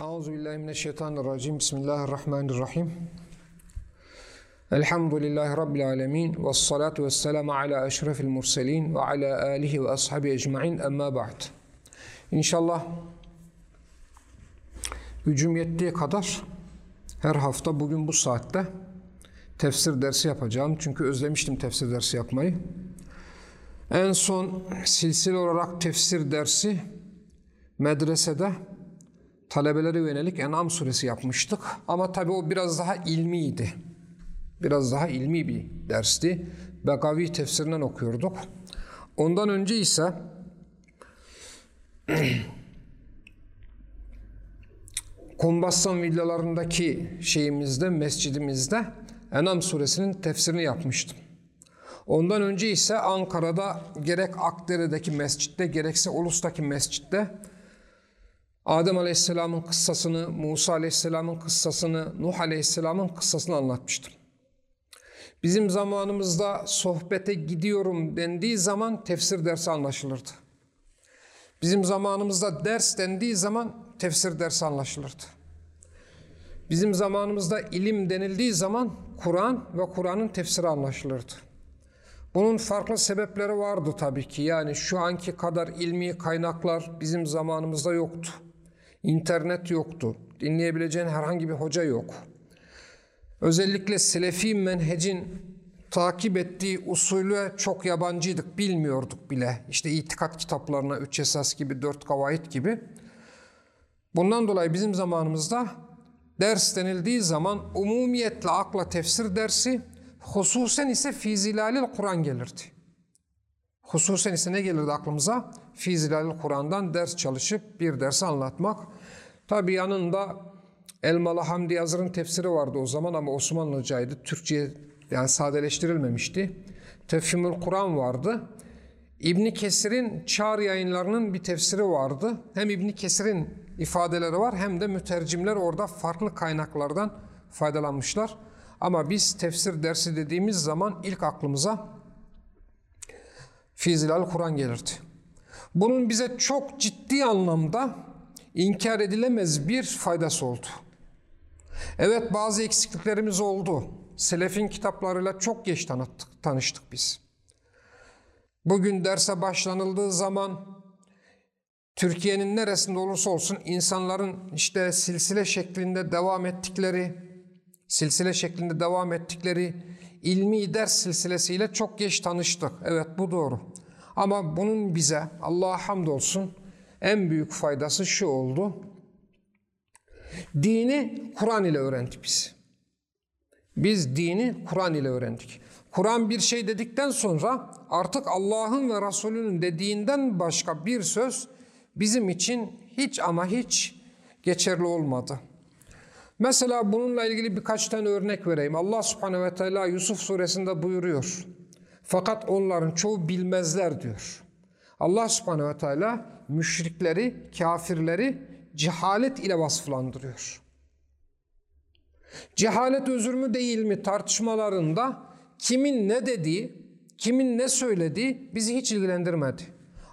Euzubillahimineşşeytanirracim. Bismillahirrahmanirrahim. Elhamdülillahi Rabbil alemin. Ve salatu ve selamu ala eşrefil murselin ve ala alihi ve ashabi ecma'in. Emma ba'd. İnşallah gücüm yettiği kadar her hafta bugün bu saatte tefsir dersi yapacağım. Çünkü özlemiştim tefsir dersi yapmayı. En son silsile olarak tefsir dersi medresede talebelere yönelik En'am suresi yapmıştık. Ama tabi o biraz daha ilmiydi. Biraz daha ilmi bir dersti. Begavi tefsirinden okuyorduk. Ondan önce ise Kumbassan villalarındaki şeyimizde, mescidimizde Enam suresinin tefsirini yapmıştım. Ondan önce ise Ankara'da gerek Akdere'deki mescitte gerekse Ulus'taki mescitte Adem Aleyhisselam'ın kıssasını, Musa Aleyhisselam'ın kıssasını, Nuh Aleyhisselam'ın kıssasını anlatmıştım. Bizim zamanımızda sohbete gidiyorum dendiği zaman tefsir dersi anlaşılırdı. Bizim zamanımızda ders dendiği zaman tefsir dersi anlaşılırdı. Bizim zamanımızda ilim denildiği zaman Kur'an ve Kur'an'ın tefsiri anlaşılırdı. Bunun farklı sebepleri vardı tabii ki. Yani şu anki kadar ilmi kaynaklar bizim zamanımızda yoktu. İnternet yoktu. Dinleyebileceğin herhangi bir hoca yok. Özellikle Selefi menhecin takip ettiği usulü çok yabancıydık, bilmiyorduk bile. İşte itikat kitaplarına, üç esas gibi, dört kavayit gibi. Bundan dolayı bizim zamanımızda ders denildiği zaman umumiyetle akla tefsir dersi, hususen ise fizilalil Kur'an gelirdi. Hususen ise ne gelirdi aklımıza? Fizilalil Kur'an'dan ders çalışıp bir dersi anlatmak. Tabi yanında Elmalı Hamdi Yazır'ın tefsiri vardı o zaman ama Osmanlıcaydı. Türkçe'ye yani sadeleştirilmemişti. Tefhimül Kur'an vardı. İbni Kesir'in Çağrı yayınlarının bir tefsiri vardı. Hem İbni Kesir'in ifadeleri var hem de mütercimler orada farklı kaynaklardan faydalanmışlar. Ama biz tefsir dersi dediğimiz zaman ilk aklımıza Fizilal Kur'an gelirdi. Bunun bize çok ciddi anlamda inkar edilemez bir faydası oldu. Evet bazı eksikliklerimiz oldu. Selefin kitaplarıyla çok geç tanıttık, tanıştık biz. Bugün derse başlanıldığı zaman Türkiye'nin neresinde olursa olsun insanların işte silsile şeklinde devam ettikleri, silsile şeklinde devam ettikleri ilmi ders silsilesiyle çok geç tanıştık. Evet bu doğru. Ama bunun bize Allah'a hamdolsun en büyük faydası şu oldu. Dini Kur'an ile öğrendik biz. Biz dini Kur'an ile öğrendik. Kur'an bir şey dedikten sonra artık Allah'ın ve Resulünün dediğinden başka bir söz bizim için hiç ama hiç geçerli olmadı. Mesela bununla ilgili birkaç tane örnek vereyim. Allah subhanehu ve teala Yusuf suresinde buyuruyor. Fakat onların çoğu bilmezler diyor. Allah subhanehu ve teala müşrikleri, kafirleri cehalet ile vasıflandırıyor. Cehalet özür mü değil mi tartışmalarında kimin ne dediği, kimin ne söylediği bizi hiç ilgilendirmedi.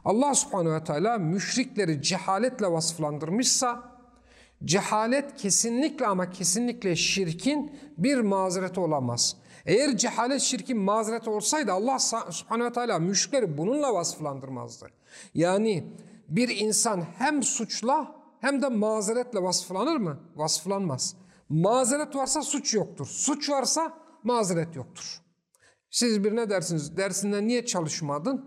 Allah subhanehu ve teala müşrikleri cehaletle vasıflandırmışsa, cehalet kesinlikle ama kesinlikle şirkin bir mazereti olamaz. Eğer cehalet şirkin mazereti olsaydı Allah subhanehu ve teala müşrikleri bununla vasıflandırmazdı. Yani bir insan hem suçla hem de mazeretle vasıflanır mı? Vasıflanmaz. Mazeret varsa suç yoktur. Suç varsa mazeret yoktur. Siz birine dersiniz, dersinde niye çalışmadın?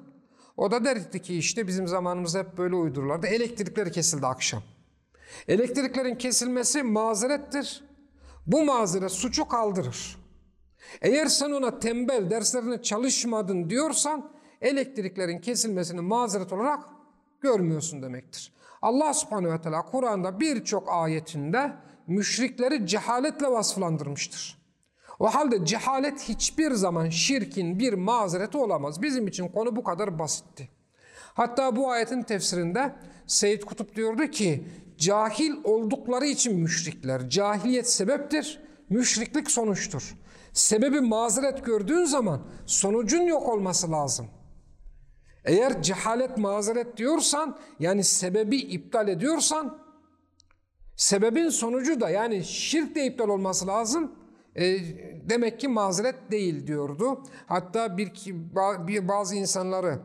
O da derdi ki işte bizim zamanımızda hep böyle uydururlardı. Elektrikleri kesildi akşam. Elektriklerin kesilmesi mazerettir. Bu mazeret suçu kaldırır. Eğer sen ona tembel derslerine çalışmadın diyorsan elektriklerin kesilmesini mazeret olarak görmüyorsun demektir. Allah subhanehu ve teala Kur'an'da birçok ayetinde müşrikleri cehaletle vasıflandırmıştır. O halde cehalet hiçbir zaman şirkin bir mazereti olamaz. Bizim için konu bu kadar basitti. Hatta bu ayetin tefsirinde Seyyid Kutup diyordu ki cahil oldukları için müşrikler. Cahiliyet sebeptir, müşriklik sonuçtur. Sebebi mazeret gördüğün zaman sonucun yok olması lazım. Eğer cehalet mazeret diyorsan yani sebebi iptal ediyorsan Sebebin sonucu da yani şirk de iptal olması lazım. E, demek ki mazeret değil diyordu. Hatta bir, bir bazı insanları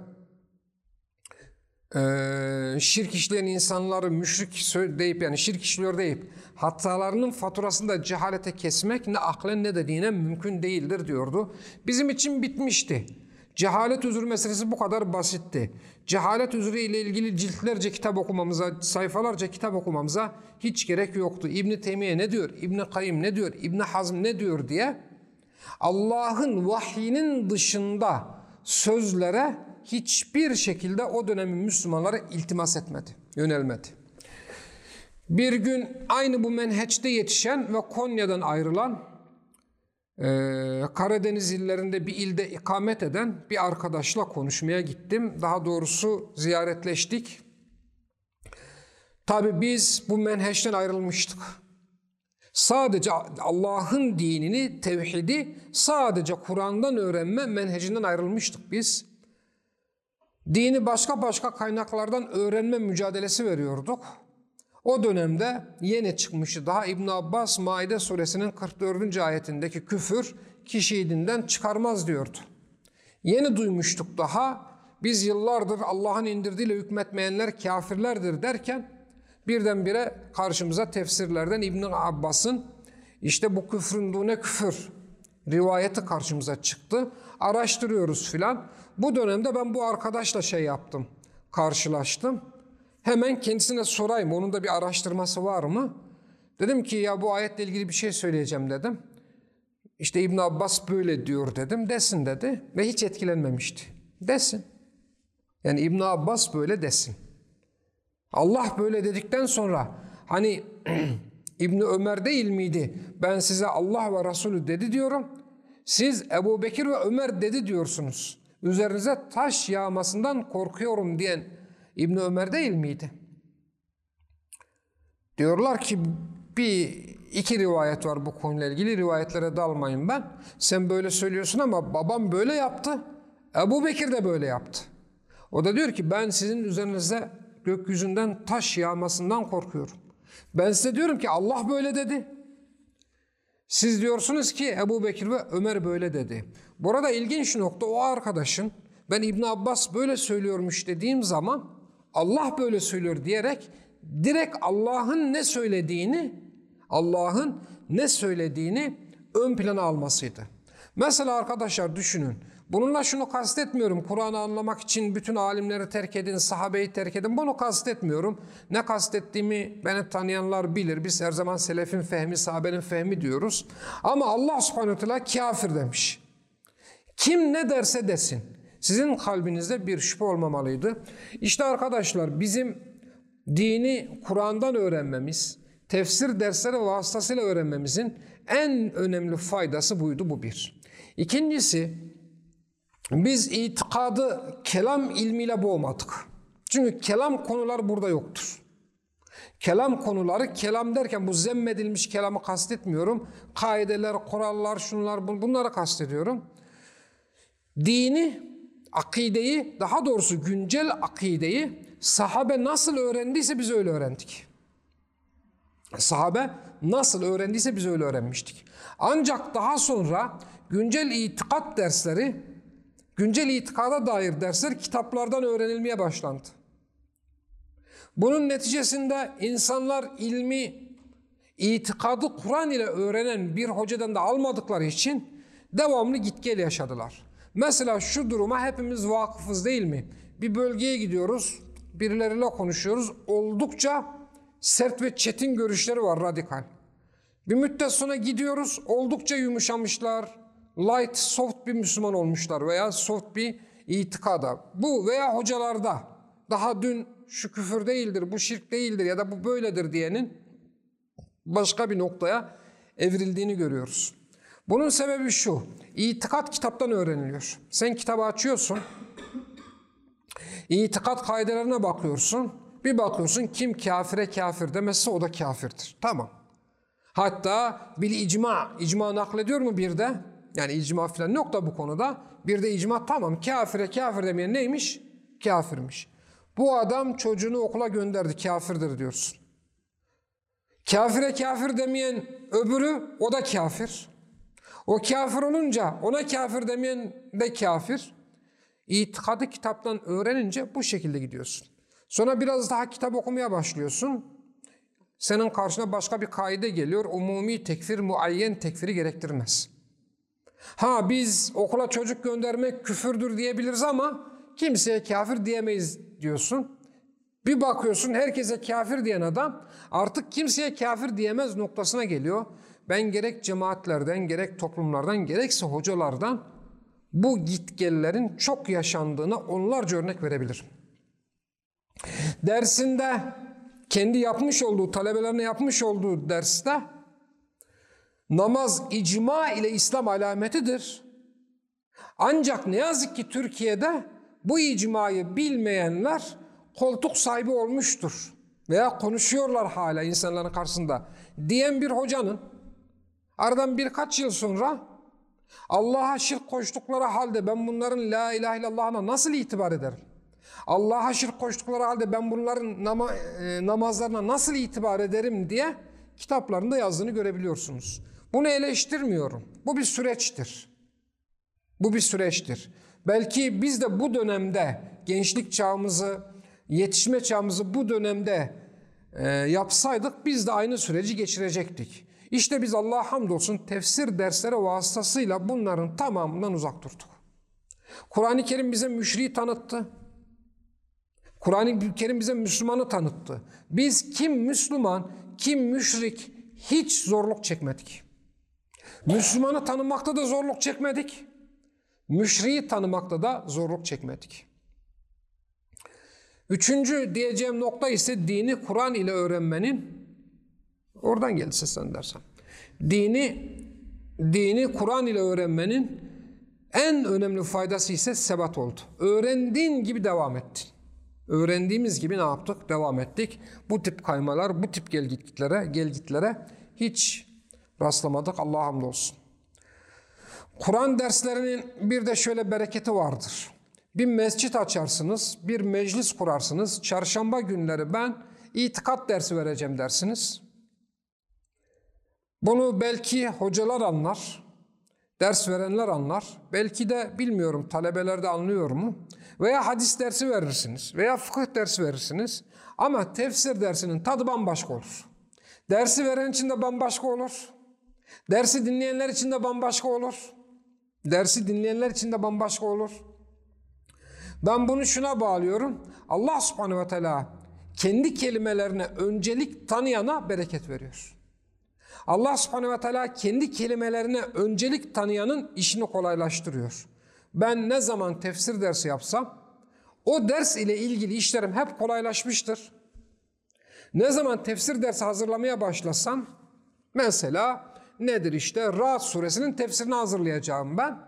e, şirk işleyen insanları müşrik deyip yani şirk işliyor deyip hatalarının faturasını da cehalete kesmek ne aklen ne de dinen mümkün değildir diyordu. Bizim için bitmişti. Cehalet özür meselesi bu kadar basitti. Cehalet özrü ile ilgili ciltlerce kitap okumamıza, sayfalarca kitap okumamıza hiç gerek yoktu. İbn Teymiye ne diyor? İbn Kayyim ne diyor? İbn Hazm ne diyor diye Allah'ın vahyinin dışında sözlere hiçbir şekilde o dönemin Müslümanları iltimas etmedi, yönelmedi. Bir gün aynı bu menheçte yetişen ve Konya'dan ayrılan ee, Karadeniz illerinde bir ilde ikamet eden bir arkadaşla konuşmaya gittim. Daha doğrusu ziyaretleştik. Tabi biz bu menheşten ayrılmıştık. Sadece Allah'ın dinini, tevhidi sadece Kur'an'dan öğrenme menhecinden ayrılmıştık biz. Dini başka başka kaynaklardan öğrenme mücadelesi veriyorduk. O dönemde yeni çıkmıştı. Daha İbn Abbas Maide suresinin 44. ayetindeki küfür kişiyi dinden çıkarmaz diyordu. Yeni duymuştuk daha. Biz yıllardır Allah'ın indirdiğiyle hükmetmeyenler kafirlerdir derken birdenbire karşımıza tefsirlerden İbn Abbas'ın işte bu küfrün dune küfür rivayeti karşımıza çıktı. Araştırıyoruz filan. Bu dönemde ben bu arkadaşla şey yaptım. Karşılaştım. Hemen kendisine sorayım. Onun da bir araştırması var mı? Dedim ki ya bu ayetle ilgili bir şey söyleyeceğim dedim. İşte İbn Abbas böyle diyor dedim. Desin dedi ve hiç etkilenmemişti. Desin. Yani İbn Abbas böyle desin. Allah böyle dedikten sonra hani İbni Ömer değil miydi? Ben size Allah ve Resulü dedi diyorum. Siz Ebu Bekir ve Ömer dedi diyorsunuz. Üzerinize taş yağmasından korkuyorum diyen İbn Ömer değil miydi? Diyorlar ki bir iki rivayet var bu konuyla ilgili. Rivayetlere dalmayın ben. Sen böyle söylüyorsun ama babam böyle yaptı. Ebu Bekir de böyle yaptı. O da diyor ki ben sizin üzerinize gökyüzünden taş yağmasından korkuyorum. Ben size diyorum ki Allah böyle dedi. Siz diyorsunuz ki Ebu Bekir ve Ömer böyle dedi. Burada ilginç nokta o arkadaşın ben İbn Abbas böyle söylüyormuş dediğim zaman Allah böyle söylüyor diyerek direkt Allah'ın ne söylediğini Allah'ın ne söylediğini ön plana almasıydı. Mesela arkadaşlar düşünün. Bununla şunu kastetmiyorum. Kur'an'ı anlamak için bütün alimleri terk edin, sahabeyi terk edin. Bunu kastetmiyorum. Ne kastettiğimi beni tanıyanlar bilir. Biz her zaman selefin fehmi, sahabenin fehmi diyoruz. Ama Allah subhanahu teala kafir demiş. Kim ne derse desin. Sizin kalbinizde bir şüphe olmamalıydı. İşte arkadaşlar bizim dini Kur'an'dan öğrenmemiz, tefsir dersleri vasıtasıyla öğrenmemizin en önemli faydası buydu bu bir. İkincisi biz itikadı kelam ilmiyle boğmadık. Çünkü kelam konular burada yoktur. Kelam konuları, kelam derken bu zemmedilmiş kelamı kastetmiyorum. Kaideler, kurallar, şunlar bunları kastediyorum. Dini akideyi, daha doğrusu güncel akideyi sahabe nasıl öğrendiyse biz öyle öğrendik. Sahabe nasıl öğrendiyse biz öyle öğrenmiştik. Ancak daha sonra güncel itikat dersleri, güncel itikada dair dersler kitaplardan öğrenilmeye başlandı. Bunun neticesinde insanlar ilmi, itikadı Kur'an ile öğrenen bir hocadan da almadıkları için devamlı git gel yaşadılar. Mesela şu duruma hepimiz vakıfız değil mi? Bir bölgeye gidiyoruz, birileriyle konuşuyoruz. Oldukça sert ve çetin görüşleri var radikal. Bir müddet sonra gidiyoruz, oldukça yumuşamışlar, light, soft bir Müslüman olmuşlar veya soft bir itikada. Bu veya hocalarda daha dün şu küfür değildir, bu şirk değildir ya da bu böyledir diyenin başka bir noktaya evrildiğini görüyoruz. Bunun sebebi şu. İtikat kitaptan öğreniliyor. Sen kitabı açıyorsun. İtikat kaidelerine bakıyorsun. Bir bakıyorsun kim kafire kafir demezse o da kafirdir. Tamam. Hatta bil icma, icma naklediyor mu bir de? Yani icma falan yok da bu konuda. Bir de icma tamam kafire kafir demeyen neymiş? Kafirmiş. Bu adam çocuğunu okula gönderdi kafirdir diyorsun. Kafire kafir demeyen öbürü o da kafir. O kafir olunca ona kafir demeyen de kafir. İtikadı kitaptan öğrenince bu şekilde gidiyorsun. Sonra biraz daha kitap okumaya başlıyorsun. Senin karşına başka bir kaide geliyor. Umumi tekfir, muayyen tekfiri gerektirmez. Ha biz okula çocuk göndermek küfürdür diyebiliriz ama kimseye kafir diyemeyiz diyorsun. Bir bakıyorsun herkese kafir diyen adam artık kimseye kafir diyemez noktasına geliyor. Ben gerek cemaatlerden, gerek toplumlardan, gerekse hocalardan bu gitgellerin çok yaşandığına onlarca örnek verebilirim. Dersinde kendi yapmış olduğu, talebelerine yapmış olduğu derste namaz icma ile İslam alametidir. Ancak ne yazık ki Türkiye'de bu icmayı bilmeyenler koltuk sahibi olmuştur veya konuşuyorlar hala insanların karşısında diyen bir hocanın aradan birkaç yıl sonra Allah'a şirk koştukları halde ben bunların la ilahe illallah'ına nasıl itibar ederim? Allah'a şirk koştukları halde ben bunların nama, e, namazlarına nasıl itibar ederim diye kitaplarında yazdığını görebiliyorsunuz. Bunu eleştirmiyorum. Bu bir süreçtir. Bu bir süreçtir. Belki biz de bu dönemde gençlik çağımızı, yetişme çağımızı bu dönemde e, yapsaydık biz de aynı süreci geçirecektik. İşte biz Allah'a hamdolsun tefsir dersleri vasıtasıyla bunların tamamından uzak durduk. Kur'an-ı Kerim bize müşriği tanıttı. Kur'an-ı Kerim bize Müslümanı tanıttı. Biz kim Müslüman, kim müşrik hiç zorluk çekmedik. Müslümanı tanımakta da zorluk çekmedik. Müşriği tanımakta da zorluk çekmedik. Üçüncü diyeceğim nokta ise dini Kur'an ile öğrenmenin oradan geldi sen dersen. Dini dini Kur'an ile öğrenmenin en önemli faydası ise sebat oldu. Öğrendiğin gibi devam ettin. Öğrendiğimiz gibi ne yaptık? Devam ettik. Bu tip kaymalar, bu tip gelgitlere, gelgitlere hiç rastlamadık. Allah'a hamdolsun. Kur'an derslerinin bir de şöyle bereketi vardır. Bir mescit açarsınız, bir meclis kurarsınız. Çarşamba günleri ben itikat dersi vereceğim dersiniz. Bunu belki hocalar anlar, ders verenler anlar. Belki de bilmiyorum talebeler de anlıyor mu? Veya hadis dersi verirsiniz veya fıkıh dersi verirsiniz. Ama tefsir dersinin tadı bambaşka olur. Dersi veren için de bambaşka olur. Dersi dinleyenler için de bambaşka olur. Dersi dinleyenler için de bambaşka olur. Ben bunu şuna bağlıyorum. Allah subhanehu ve teala kendi kelimelerine öncelik tanıyana bereket veriyor. Allah subhanehu ve teala kendi kelimelerine öncelik tanıyanın işini kolaylaştırıyor. Ben ne zaman tefsir dersi yapsam o ders ile ilgili işlerim hep kolaylaşmıştır. Ne zaman tefsir dersi hazırlamaya başlasam mesela nedir işte Rahat suresinin tefsirini hazırlayacağım ben.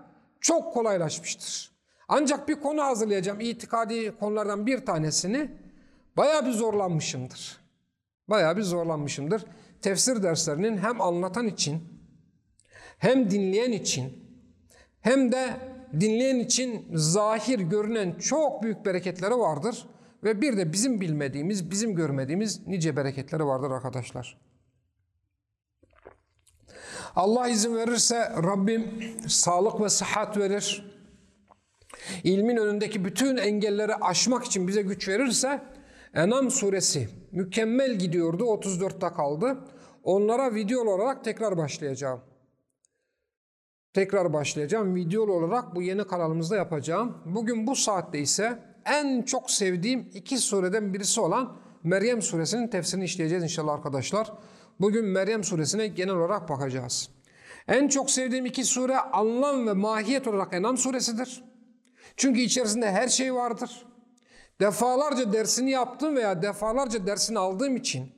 Çok kolaylaşmıştır. Ancak bir konu hazırlayacağım itikadi konulardan bir tanesini baya bir zorlanmışımdır. Baya bir zorlanmışımdır. Tefsir derslerinin hem anlatan için hem dinleyen için hem de dinleyen için zahir görünen çok büyük bereketleri vardır. Ve bir de bizim bilmediğimiz, bizim görmediğimiz nice bereketleri vardır arkadaşlar. Allah izin verirse Rabbim sağlık ve sıhhat verir. İlmin önündeki bütün engelleri aşmak için bize güç verirse Enam suresi mükemmel gidiyordu 34'te kaldı. Onlara video olarak tekrar başlayacağım. Tekrar başlayacağım. Video olarak bu yeni kanalımızda yapacağım. Bugün bu saatte ise en çok sevdiğim iki sureden birisi olan Meryem suresinin tefsirini işleyeceğiz inşallah arkadaşlar. Bugün Meryem suresine genel olarak bakacağız. En çok sevdiğim iki sure anlam ve mahiyet olarak Enam suresidir. Çünkü içerisinde her şey vardır. Defalarca dersini yaptım veya defalarca dersini aldığım için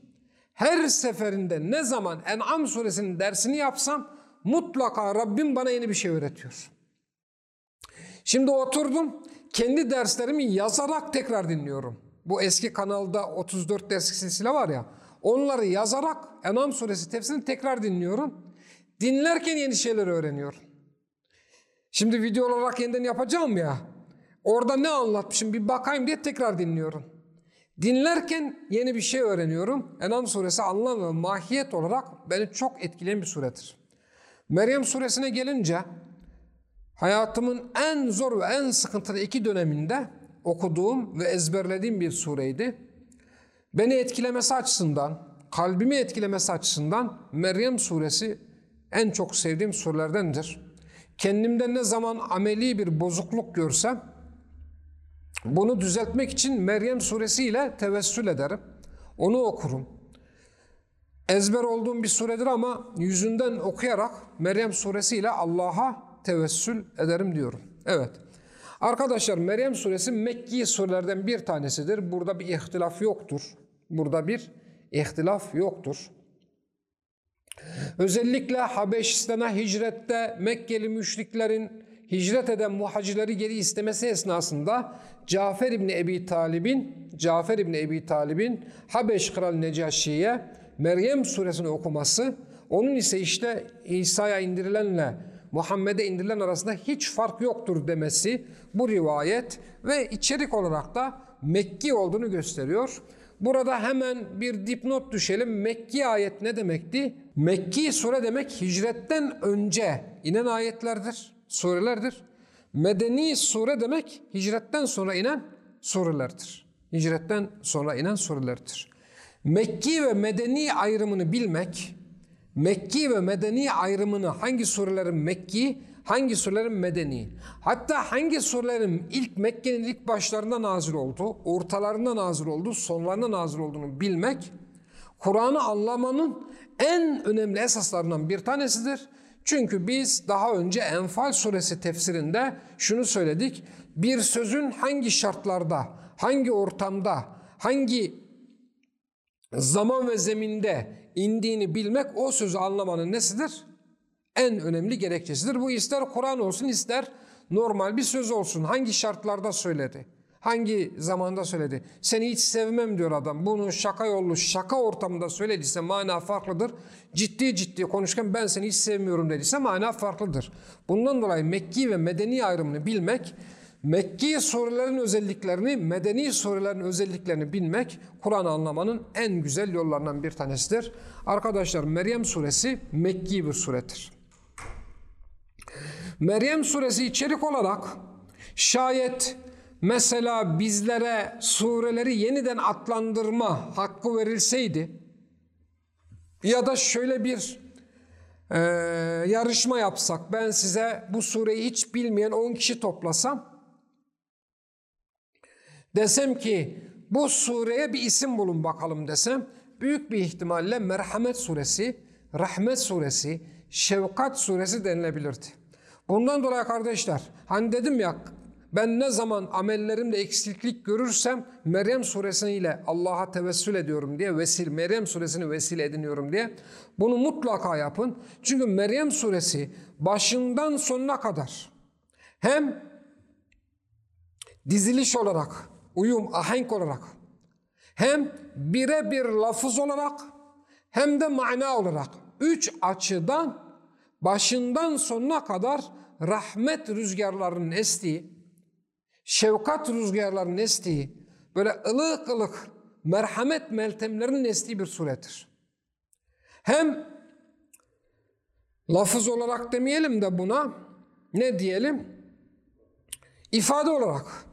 her seferinde ne zaman En'am suresinin dersini yapsam mutlaka Rabbim bana yeni bir şey öğretiyor. Şimdi oturdum kendi derslerimi yazarak tekrar dinliyorum. Bu eski kanalda 34 ders silsile var ya onları yazarak En'am suresi tefsirini tekrar dinliyorum. Dinlerken yeni şeyler öğreniyorum. Şimdi video olarak yeniden yapacağım ya. Orada ne anlatmışım bir bakayım diye tekrar dinliyorum. Dinlerken yeni bir şey öğreniyorum. Enam suresi anlam ve mahiyet olarak beni çok etkileyen bir suredir. Meryem suresine gelince hayatımın en zor ve en sıkıntılı iki döneminde okuduğum ve ezberlediğim bir sureydi. Beni etkilemesi açısından, kalbimi etkilemesi açısından Meryem suresi en çok sevdiğim surelerdendir. Kendimde ne zaman ameli bir bozukluk görsem bunu düzeltmek için Meryem suresi ile tevessül ederim. Onu okurum. Ezber olduğum bir suredir ama yüzünden okuyarak Meryem suresi ile Allah'a tevessül ederim diyorum. Evet. Arkadaşlar Meryem suresi Mekki surelerden bir tanesidir. Burada bir ihtilaf yoktur. Burada bir ihtilaf yoktur. Özellikle Habeşistan'a hicrette Mekkeli müşriklerin hicret eden muhacirleri geri istemesi esnasında Cafer İbni Ebi Talib'in Cafer İbni Ebi Talib'in Habeş Kral Necaşi'ye Meryem suresini okuması onun ise işte İsa'ya indirilenle Muhammed'e indirilen arasında hiç fark yoktur demesi bu rivayet ve içerik olarak da Mekki olduğunu gösteriyor. Burada hemen bir dipnot düşelim. Mekki ayet ne demekti? Mekki sure demek hicretten önce inen ayetlerdir, surelerdir. Medeni sure demek hicretten sonra inen surelerdir. Hicretten sonra inen surelerdir. Mekki ve medeni ayrımını bilmek, Mekki ve medeni ayrımını hangi surelerin Mekki, hangi surelerin medeni, hatta hangi surelerin ilk Mekke'nin ilk başlarında nazil olduğu, ortalarında nazil olduğu, sonlarında nazil olduğunu bilmek, Kur'an'ı anlamanın en önemli esaslarından bir tanesidir. Çünkü biz daha önce Enfal suresi tefsirinde şunu söyledik. Bir sözün hangi şartlarda, hangi ortamda, hangi zaman ve zeminde indiğini bilmek o sözü anlamanın nesidir? En önemli gerekçesidir. Bu ister Kur'an olsun ister normal bir söz olsun. Hangi şartlarda söyledi? Hangi zamanda söyledi? Seni hiç sevmem diyor adam. Bunu şaka yollu, şaka ortamında söylediyse mana farklıdır. Ciddi ciddi konuşurken ben seni hiç sevmiyorum dediyse mana farklıdır. Bundan dolayı Mekki ve Medeni ayrımını bilmek, Mekki surelerin özelliklerini, Medeni surelerin özelliklerini bilmek Kur'an anlamanın en güzel yollarından bir tanesidir. Arkadaşlar Meryem suresi Mekki bir suredir. Meryem suresi içerik olarak şayet mesela bizlere sureleri yeniden adlandırma hakkı verilseydi ya da şöyle bir e, yarışma yapsak ben size bu sureyi hiç bilmeyen 10 kişi toplasam desem ki bu sureye bir isim bulun bakalım desem büyük bir ihtimalle Merhamet suresi, Rahmet suresi, Şefkat suresi denilebilirdi. Bundan dolayı kardeşler hani dedim ya ben ne zaman amellerimde eksiklik görürsem Meryem suresiyle Allah'a tevessül ediyorum diye vesil Meryem suresini vesile ediniyorum diye bunu mutlaka yapın. Çünkü Meryem suresi başından sonuna kadar hem diziliş olarak, uyum, ahenk olarak hem birebir lafız olarak hem de mana olarak üç açıdan başından sonuna kadar rahmet rüzgarlarının estiği, şefkat rüzgarlarının estiği, böyle ılık ılık merhamet meltemlerinin estiği bir suredir. Hem lafız olarak demeyelim de buna ne diyelim? İfade olarak,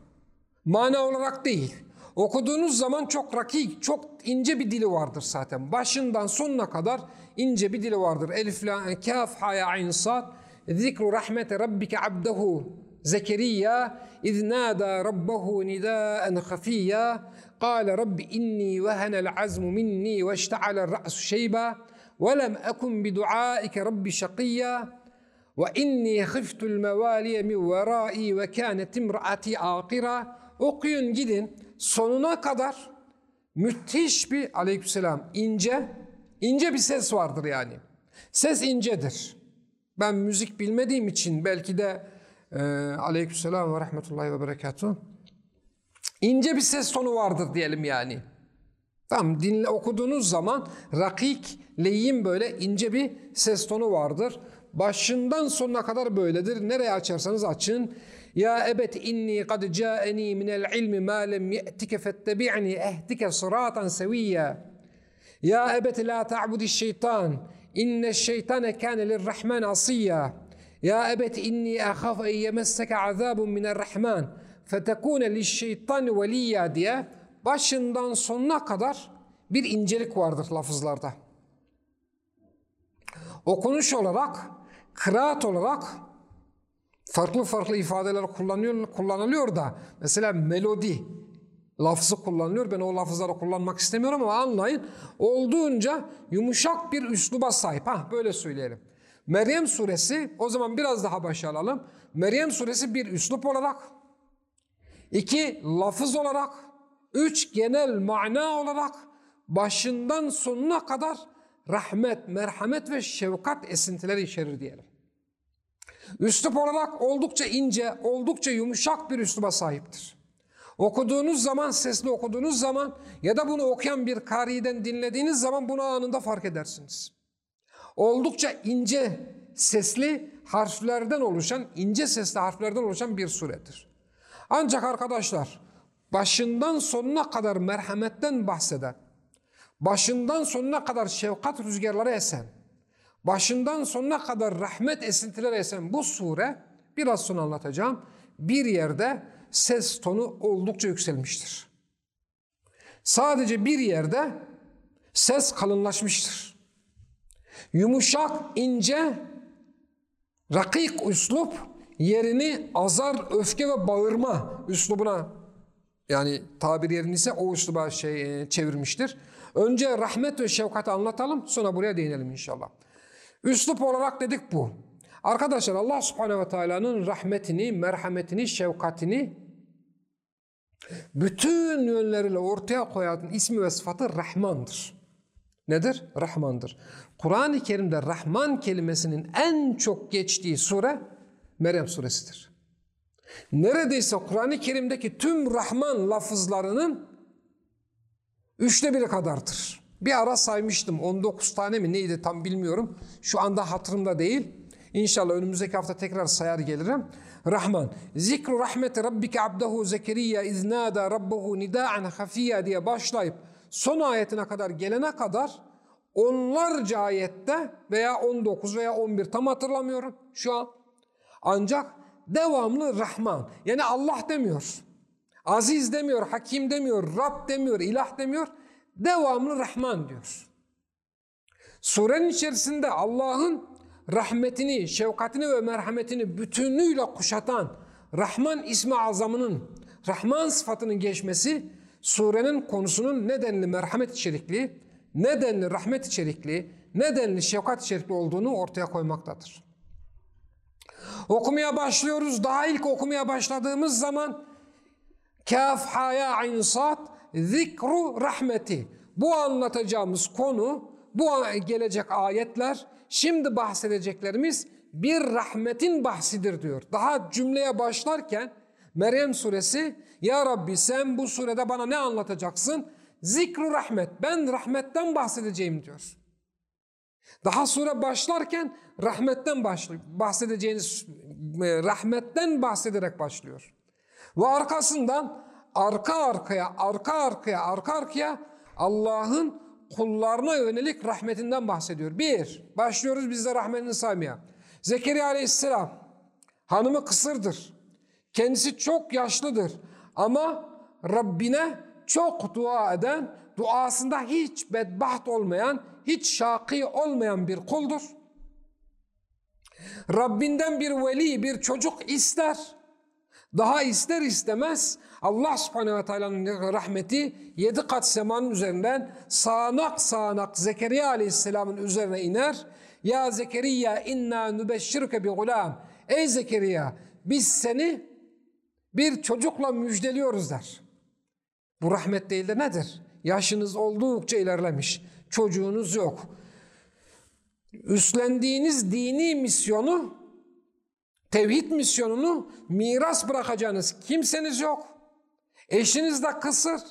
mana olarak değil. Okuduğunuz zaman çok rakik, çok ince bir dili vardır zaten. Başından sonuna kadar ince bir dili vardır. Elif, la, kaf, haya, ayn, sad. Zikru rahmeti rabbike abdehu Zekeriya iz nada rabbahu nidaen hafiya قال رب إني وهن العزم مني واشتعل الرأس شيبا ولم أكن بدعائك رب شقيا وإني خفت الموالي من ورائي وكانت امرأتي عاقرا okuyun gidin sonuna kadar müthiş bir aleykümselam ince ince bir ses vardır yani. Ses incedir. Ben müzik bilmediğim için belki de e, aleykümselam ve rahmetullahi ve berekatuhu ince bir ses tonu vardır diyelim yani. Tamam dinle okuduğunuz zaman rakik, leyim böyle ince bir ses tonu vardır. Başından sonuna kadar böyledir. Nereye açarsanız açın. Ya ebet inni kad ca'eni minel ilmi ma lem ye'tike fettebi'ni ehdike sıratan seviyya. Ya ebet la ta'budi şeytan. İnne şeytane kâne lirrahman asiyya. Ya ebet inni ahaf en yemesseke azabun minel-rahman. Fetekûne lişşeytan veliyya diye başından sonuna kadar bir incelik vardır lafızlarda. Okunuş olarak, kıraat olarak farklı farklı ifadeler kullanıyor, kullanılıyor da mesela melodi lafzı kullanılıyor. Ben o lafızları kullanmak istemiyorum ama anlayın. Olduğunca yumuşak bir üsluba sahip. Ha böyle söyleyelim. Meryem suresi o zaman biraz daha başa alalım. Meryem suresi bir üslup olarak, iki lafız olarak, üç genel mana olarak başından sonuna kadar rahmet, merhamet ve şefkat esintileri içerir diyelim. Üslup olarak oldukça ince, oldukça yumuşak bir üsluba sahiptir. Okuduğunuz zaman, sesli okuduğunuz zaman ya da bunu okuyan bir kariden dinlediğiniz zaman bunu anında fark edersiniz. Oldukça ince sesli harflerden oluşan, ince sesli harflerden oluşan bir suredir. Ancak arkadaşlar başından sonuna kadar merhametten bahseden, başından sonuna kadar şefkat rüzgarları esen, başından sonuna kadar rahmet esintileri esen bu sure biraz sonra anlatacağım. Bir yerde ses tonu oldukça yükselmiştir. Sadece bir yerde ses kalınlaşmıştır. Yumuşak, ince, rakik üslup yerini azar, öfke ve bağırma üslubuna yani tabir yerini ise o üsluba şey, çevirmiştir. Önce rahmet ve şefkati anlatalım sonra buraya değinelim inşallah. Üslup olarak dedik bu. Arkadaşlar Allah subhanehu ve teala'nın rahmetini, merhametini, şefkatini bütün yönleriyle ortaya koyan ismi ve sıfatı Rahman'dır. Nedir? Rahman'dır. Kur'an-ı Kerim'de Rahman kelimesinin en çok geçtiği sure Meryem suresidir. Neredeyse Kur'an-ı Kerim'deki tüm Rahman lafızlarının üçte biri kadardır. Bir ara saymıştım 19 tane mi neydi tam bilmiyorum. Şu anda hatırımda değil. İnşallah önümüzdeki hafta tekrar sayar gelirim. Rahman. Zikru rahmeti rabbike abdehu zekeriya iznada rabbuhu nida'an hafiyya diye başlayıp son ayetine kadar gelene kadar onlarca ayette veya 19 veya 11 tam hatırlamıyorum şu an. Ancak devamlı Rahman. Yani Allah demiyor. Aziz demiyor, Hakim demiyor, Rab demiyor, ilah demiyor. Devamlı Rahman diyor. Surenin içerisinde Allah'ın rahmetini, şefkatini ve merhametini bütünüyle kuşatan Rahman ismi azamının, Rahman sıfatının geçmesi surenin konusunun nedenli merhamet içerikli, nedenli rahmet içerikli, nedenli şefkat içerikli olduğunu ortaya koymaktadır. Okumaya başlıyoruz. Daha ilk okumaya başladığımız zaman Kaf, haya, ayn, sad, zikru rahmeti. Bu anlatacağımız konu, bu gelecek ayetler, şimdi bahsedeceklerimiz bir rahmetin bahsidir diyor. Daha cümleye başlarken Meryem suresi Ya Rabbi sen bu surede bana ne anlatacaksın? Zikru rahmet. Ben rahmetten bahsedeceğim diyor. Daha sure başlarken rahmetten bahsedeceğiniz rahmetten bahsederek başlıyor. Ve arkasından arka arkaya, arka arkaya, arka arkaya Allah'ın kullarına yönelik rahmetinden bahsediyor. Bir, başlıyoruz biz de rahmetini saymaya. Zekeriya aleyhisselam, hanımı kısırdır. Kendisi çok yaşlıdır. Ama Rabbine çok dua eden, duasında hiç bedbaht olmayan, hiç şakî olmayan bir kuldur. Rabbinden bir veli, bir çocuk ister. Daha ister istemez Allah subhanehu ve teala'nın rahmeti yedi kat semanın üzerinden sağanak sağanak Zekeriya aleyhisselamın üzerine iner. Ya Zekeriya inna nübeşşirke bi gulam. Ey Zekeriya biz seni bir çocukla müjdeliyoruz der. Bu rahmet değil de nedir? Yaşınız oldukça ilerlemiş. Çocuğunuz yok. Üstlendiğiniz dini misyonu tevhid misyonunu miras bırakacağınız kimseniz yok. Eşiniz de kısır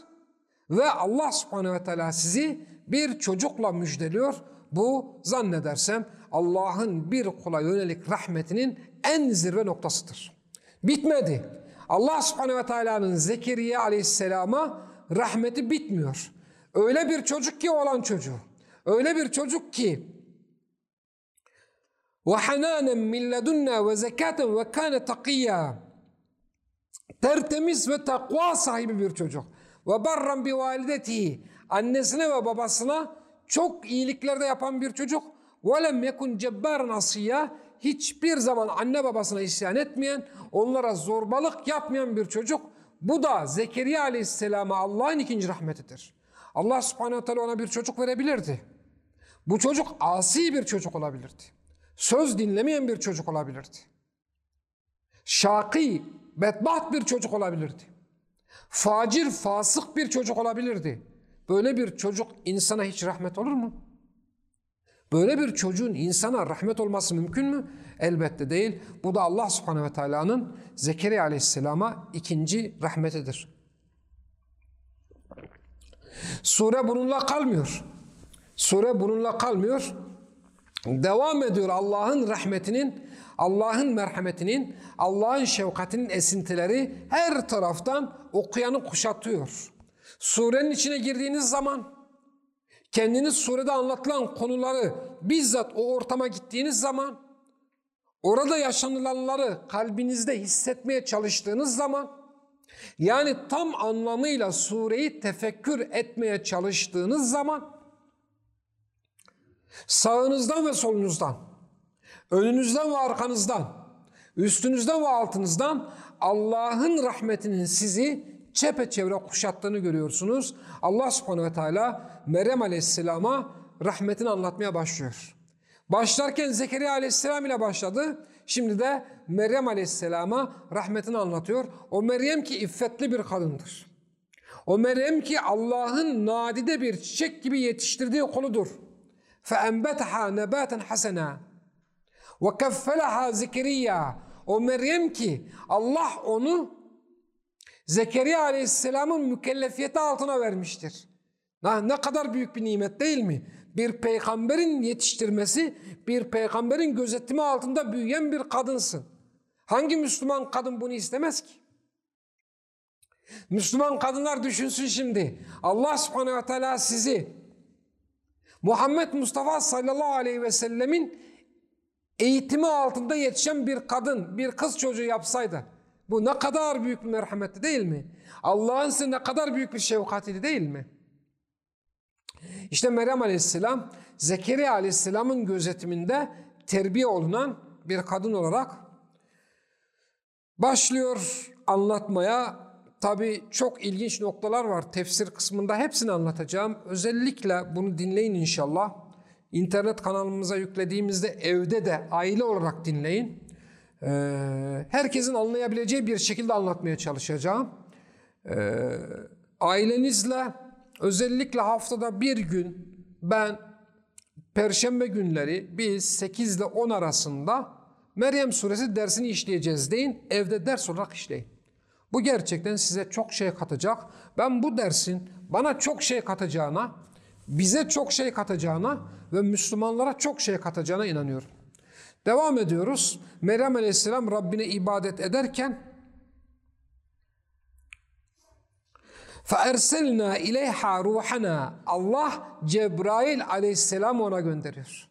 ve Allah subhanehu ve teala sizi bir çocukla müjdeliyor. Bu zannedersem Allah'ın bir kula yönelik rahmetinin en zirve noktasıdır. Bitmedi. Allah subhanehu ve teala'nın Zekeriya aleyhisselama rahmeti bitmiyor. Öyle bir çocuk ki olan çocuğu. Öyle bir çocuk ki وَحَنَانًا مِنْ لَدُنَّا وَزَكَاةً وَكَانَ تَقِيًّا Tertemiz ve takva sahibi bir çocuk. Ve barran bi validetihi. Annesine ve babasına çok iyiliklerde yapan bir çocuk. Ve lem yekun cebbaran asiyya. Hiçbir zaman anne babasına isyan etmeyen, onlara zorbalık yapmayan bir çocuk. Bu da Zekeriya aleyhisselama Allah'ın ikinci rahmetidir. Allah subhanehu teala ona bir çocuk verebilirdi. Bu çocuk asi bir çocuk olabilirdi. Söz dinlemeyen bir çocuk olabilirdi. Şaki, bedbaht bir çocuk olabilirdi. Facir, fasık bir çocuk olabilirdi. Böyle bir çocuk insana hiç rahmet olur mu? Böyle bir çocuğun insana rahmet olması mümkün mü? Elbette değil. Bu da Allah subhanehu ve teala'nın Zekeriya aleyhisselama ikinci rahmetidir. Sure bununla kalmıyor. Sure bununla kalmıyor. Devam ediyor Allah'ın rahmetinin, Allah'ın merhametinin, Allah'ın şefkatinin esintileri her taraftan okuyanı kuşatıyor. Surenin içine girdiğiniz zaman, kendiniz surede anlatılan konuları bizzat o ortama gittiğiniz zaman, orada yaşanılanları kalbinizde hissetmeye çalıştığınız zaman, yani tam anlamıyla sureyi tefekkür etmeye çalıştığınız zaman, Sağınızdan ve solunuzdan, önünüzden ve arkanızdan, üstünüzden ve altınızdan Allah'ın rahmetinin sizi çepeçevre kuşattığını görüyorsunuz. Allah subhanehu ve teala Meryem aleyhisselama rahmetini anlatmaya başlıyor. Başlarken Zekeriya aleyhisselam ile başladı. Şimdi de Meryem aleyhisselama rahmetini anlatıyor. O Meryem ki iffetli bir kadındır. O Meryem ki Allah'ın nadide bir çiçek gibi yetiştirdiği koludur. فَاَنْبَتَحَا نَبَاتًا حَسَنًا وَكَفَّلَهَا زِكَرِيَّا O Meryem ki Allah onu Zekeriya Aleyhisselam'ın mükellefiyeti altına vermiştir. Ne kadar büyük bir nimet değil mi? Bir peygamberin yetiştirmesi, bir peygamberin gözetimi altında büyüyen bir kadınsın. Hangi Müslüman kadın bunu istemez ki? Müslüman kadınlar düşünsün şimdi. Allah subhanehu ve teala sizi Muhammed Mustafa sallallahu aleyhi ve sellemin eğitimi altında yetişen bir kadın, bir kız çocuğu yapsaydı bu ne kadar büyük bir merhametti değil mi? Allah'ın size ne kadar büyük bir şefkatiydi değil mi? İşte Meryem aleyhisselam Zekeriya aleyhisselamın gözetiminde terbiye olunan bir kadın olarak başlıyor anlatmaya Tabi çok ilginç noktalar var tefsir kısmında hepsini anlatacağım. Özellikle bunu dinleyin inşallah. İnternet kanalımıza yüklediğimizde evde de aile olarak dinleyin. Ee, herkesin anlayabileceği bir şekilde anlatmaya çalışacağım. Ee, ailenizle özellikle haftada bir gün ben perşembe günleri biz 8 ile 10 arasında Meryem suresi dersini işleyeceğiz deyin. Evde ders olarak işleyin. Bu gerçekten size çok şey katacak. Ben bu dersin bana çok şey katacağına, bize çok şey katacağına ve Müslümanlara çok şey katacağına inanıyorum. Devam ediyoruz. Meryem Aleyhisselam Rabbine ibadet ederken فَاَرْسَلْنَا اِلَيْهَا ruhana Allah Cebrail Aleyhisselam ona gönderiyor.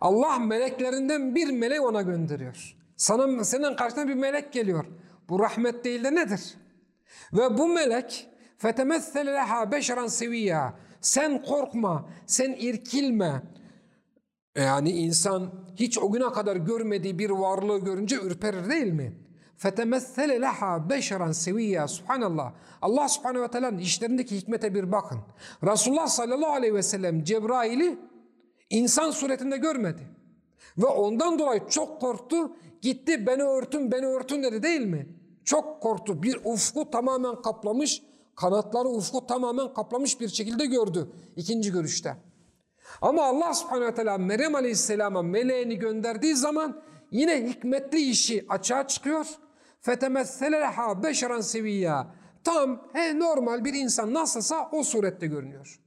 Allah meleklerinden bir melek ona gönderiyor. Sana, senin karşına bir melek geliyor. Bu rahmet değil de nedir? Ve bu melek fetemessel leha beşeran seviyya. sen korkma, sen irkilme. Yani insan hiç o güne kadar görmediği bir varlığı görünce ürperir değil mi? fetemessele leha beşeran seviyya. Subhanallah. Allah subhanehu ve teala'nın işlerindeki hikmete bir bakın. Resulullah sallallahu aleyhi ve sellem Cebrail'i insan suretinde görmedi. Ve ondan dolayı çok korktu. Gitti beni örtün beni örtün dedi değil mi? Çok korktu. Bir ufku tamamen kaplamış, kanatları ufku tamamen kaplamış bir şekilde gördü ikinci görüşte. Ama Allah subhanehu ve teala Meryem aleyhisselama meleğini gönderdiği zaman yine hikmetli işi açığa çıkıyor. فَتَمَثَّلَ beşeran seviyya. Tam he, normal bir insan nasılsa o surette görünüyor.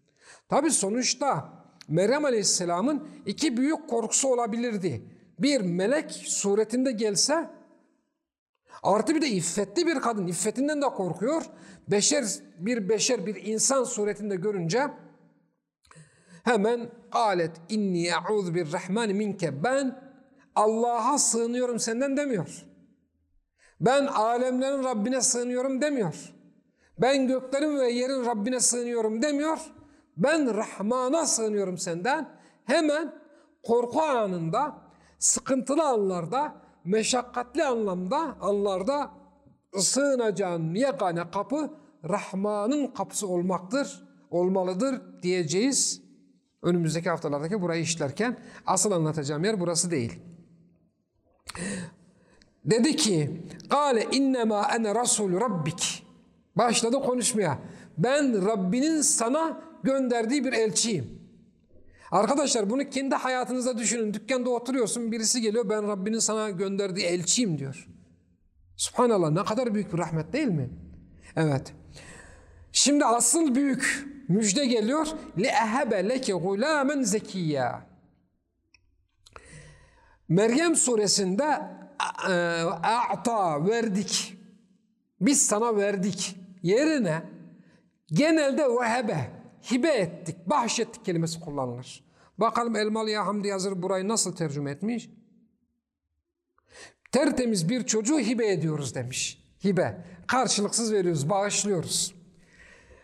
Tabi sonuçta Meryem aleyhisselamın iki büyük korkusu olabilirdi. Bir melek suretinde gelse Artı bir de iffetli bir kadın. İffetinden de korkuyor. Beşer, bir beşer, bir insan suretinde görünce hemen alet inni e'udhu bir rahmani minke. Ben Allah'a sığınıyorum senden demiyor. Ben alemlerin Rabbine sığınıyorum demiyor. Ben göklerin ve yerin Rabbine sığınıyorum demiyor. Ben Rahman'a sığınıyorum senden. Hemen korku anında, sıkıntılı anlarda, meşakkatli anlamda, anlarda sığınacağın yegane kapı Rahman'ın kapısı olmaktır, olmalıdır diyeceğiz. Önümüzdeki haftalardaki burayı işlerken asıl anlatacağım yer burası değil. Dedi ki, "Kale innema ene rasul rabbik." Başladı konuşmaya. Ben Rabbinin sana gönderdiği bir elçiyim. Arkadaşlar bunu kendi hayatınızda düşünün. Dükkanda oturuyorsun birisi geliyor ben Rabbinin sana gönderdiği elçiyim diyor. Subhanallah ne kadar büyük bir rahmet değil mi? Evet. Şimdi asıl büyük müjde geliyor. لِأَهَبَ لَكَ غُلَامًا زَكِيًّا Meryem suresinde a'ta verdik. Biz sana verdik. Yerine genelde vehebe, hibe ettik, bahşettik kelimesi kullanılır. Bakalım Elmalıya Hamdi Yazır burayı nasıl tercüme etmiş? Tertemiz bir çocuğu hibe ediyoruz demiş. Hibe. Karşılıksız veriyoruz, bağışlıyoruz.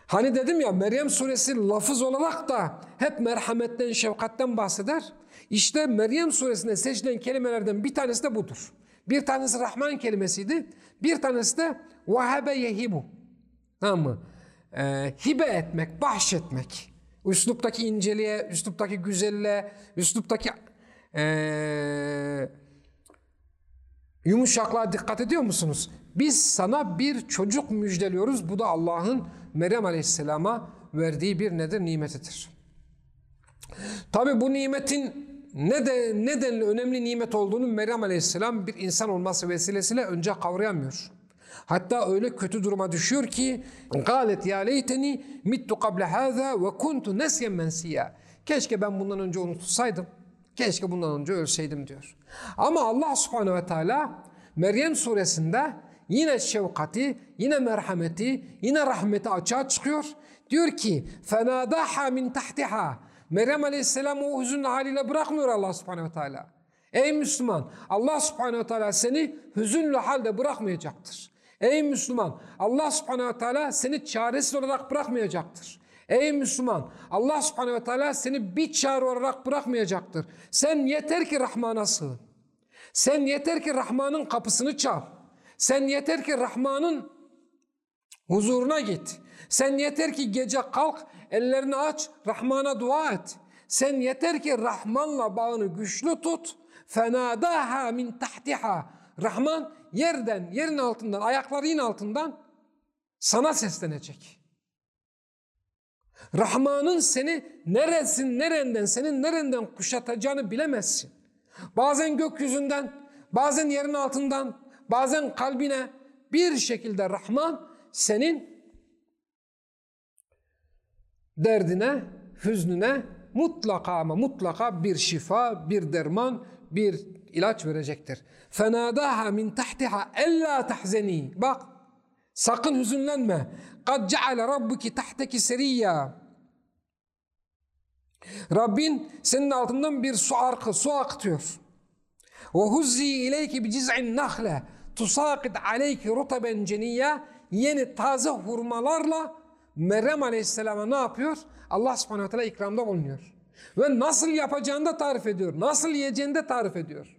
Hani dedim ya Meryem suresi lafız olarak da hep merhametten, şefkatten bahseder. İşte Meryem suresinde seçilen kelimelerden bir tanesi de budur. Bir tanesi Rahman kelimesiydi. Bir tanesi de Vahabe yehibu. Tamam mı? Ee, hibe etmek, bahşetmek. Üsluptaki inceliğe, üsluptaki güzelliğe, üsluptaki ee, yumuşaklığa dikkat ediyor musunuz? Biz sana bir çocuk müjdeliyoruz. Bu da Allah'ın Meryem Aleyhisselam'a verdiği bir nedir? Nimetidir. Tabi bu nimetin ne de nedenli önemli nimet olduğunu Meryem Aleyhisselam bir insan olması vesilesiyle önce kavrayamıyor. Hatta öyle kötü duruma düşüyor ki galet ya leyteni mittu kable haza ve kuntu nesyen mensiya. Keşke ben bundan önce unutulsaydım. Keşke bundan önce ölseydim diyor. Ama Allah subhanehu ve teala Meryem suresinde yine şefkati, yine merhameti, yine rahmeti açığa çıkıyor. Diyor ki فَنَادَاحَا min tahtiha. Meryem Aleyhisselam o hüzünlü haliyle bırakmıyor Allah subhanehu ve teala. Ey Müslüman Allah subhanehu ve teala seni hüzünlü halde bırakmayacaktır. Ey Müslüman Allah subhanehu ve teala seni çaresiz olarak bırakmayacaktır. Ey Müslüman Allah subhanehu ve teala seni bir çare olarak bırakmayacaktır. Sen yeter ki Rahman'a sığın. Sen yeter ki Rahman'ın kapısını çal. Sen yeter ki Rahman'ın huzuruna git. Sen yeter ki gece kalk, ellerini aç, Rahman'a dua et. Sen yeter ki Rahman'la bağını güçlü tut. Fenadaha min tahtiha. Rahman yerden, yerin altından, ayaklarının altından sana seslenecek. Rahman'ın seni neresin, nereden, senin nereden kuşatacağını bilemezsin. Bazen gökyüzünden, bazen yerin altından, bazen kalbine bir şekilde Rahman senin derdine, hüznüne mutlaka ama mutlaka bir şifa, bir derman, bir ilaç verecektir. Fenadaha min tahtiha ella tahzeni. Bak sakın hüzünlenme. Kad ceale rabbuki tahteki seriyya. Rabbin senin altından bir su arkı, su akıtıyor. İleyki bi ciz'in nahle tusakit aleyki rutaben ceniyya. Yeni taze hurmalarla Meryem Aleyhisselam'a ne yapıyor? Allah subhanahu wa ta'ala ikramda bulunuyor. Ve nasıl yapacağını da tarif ediyor. Nasıl yiyeceğini de tarif ediyor.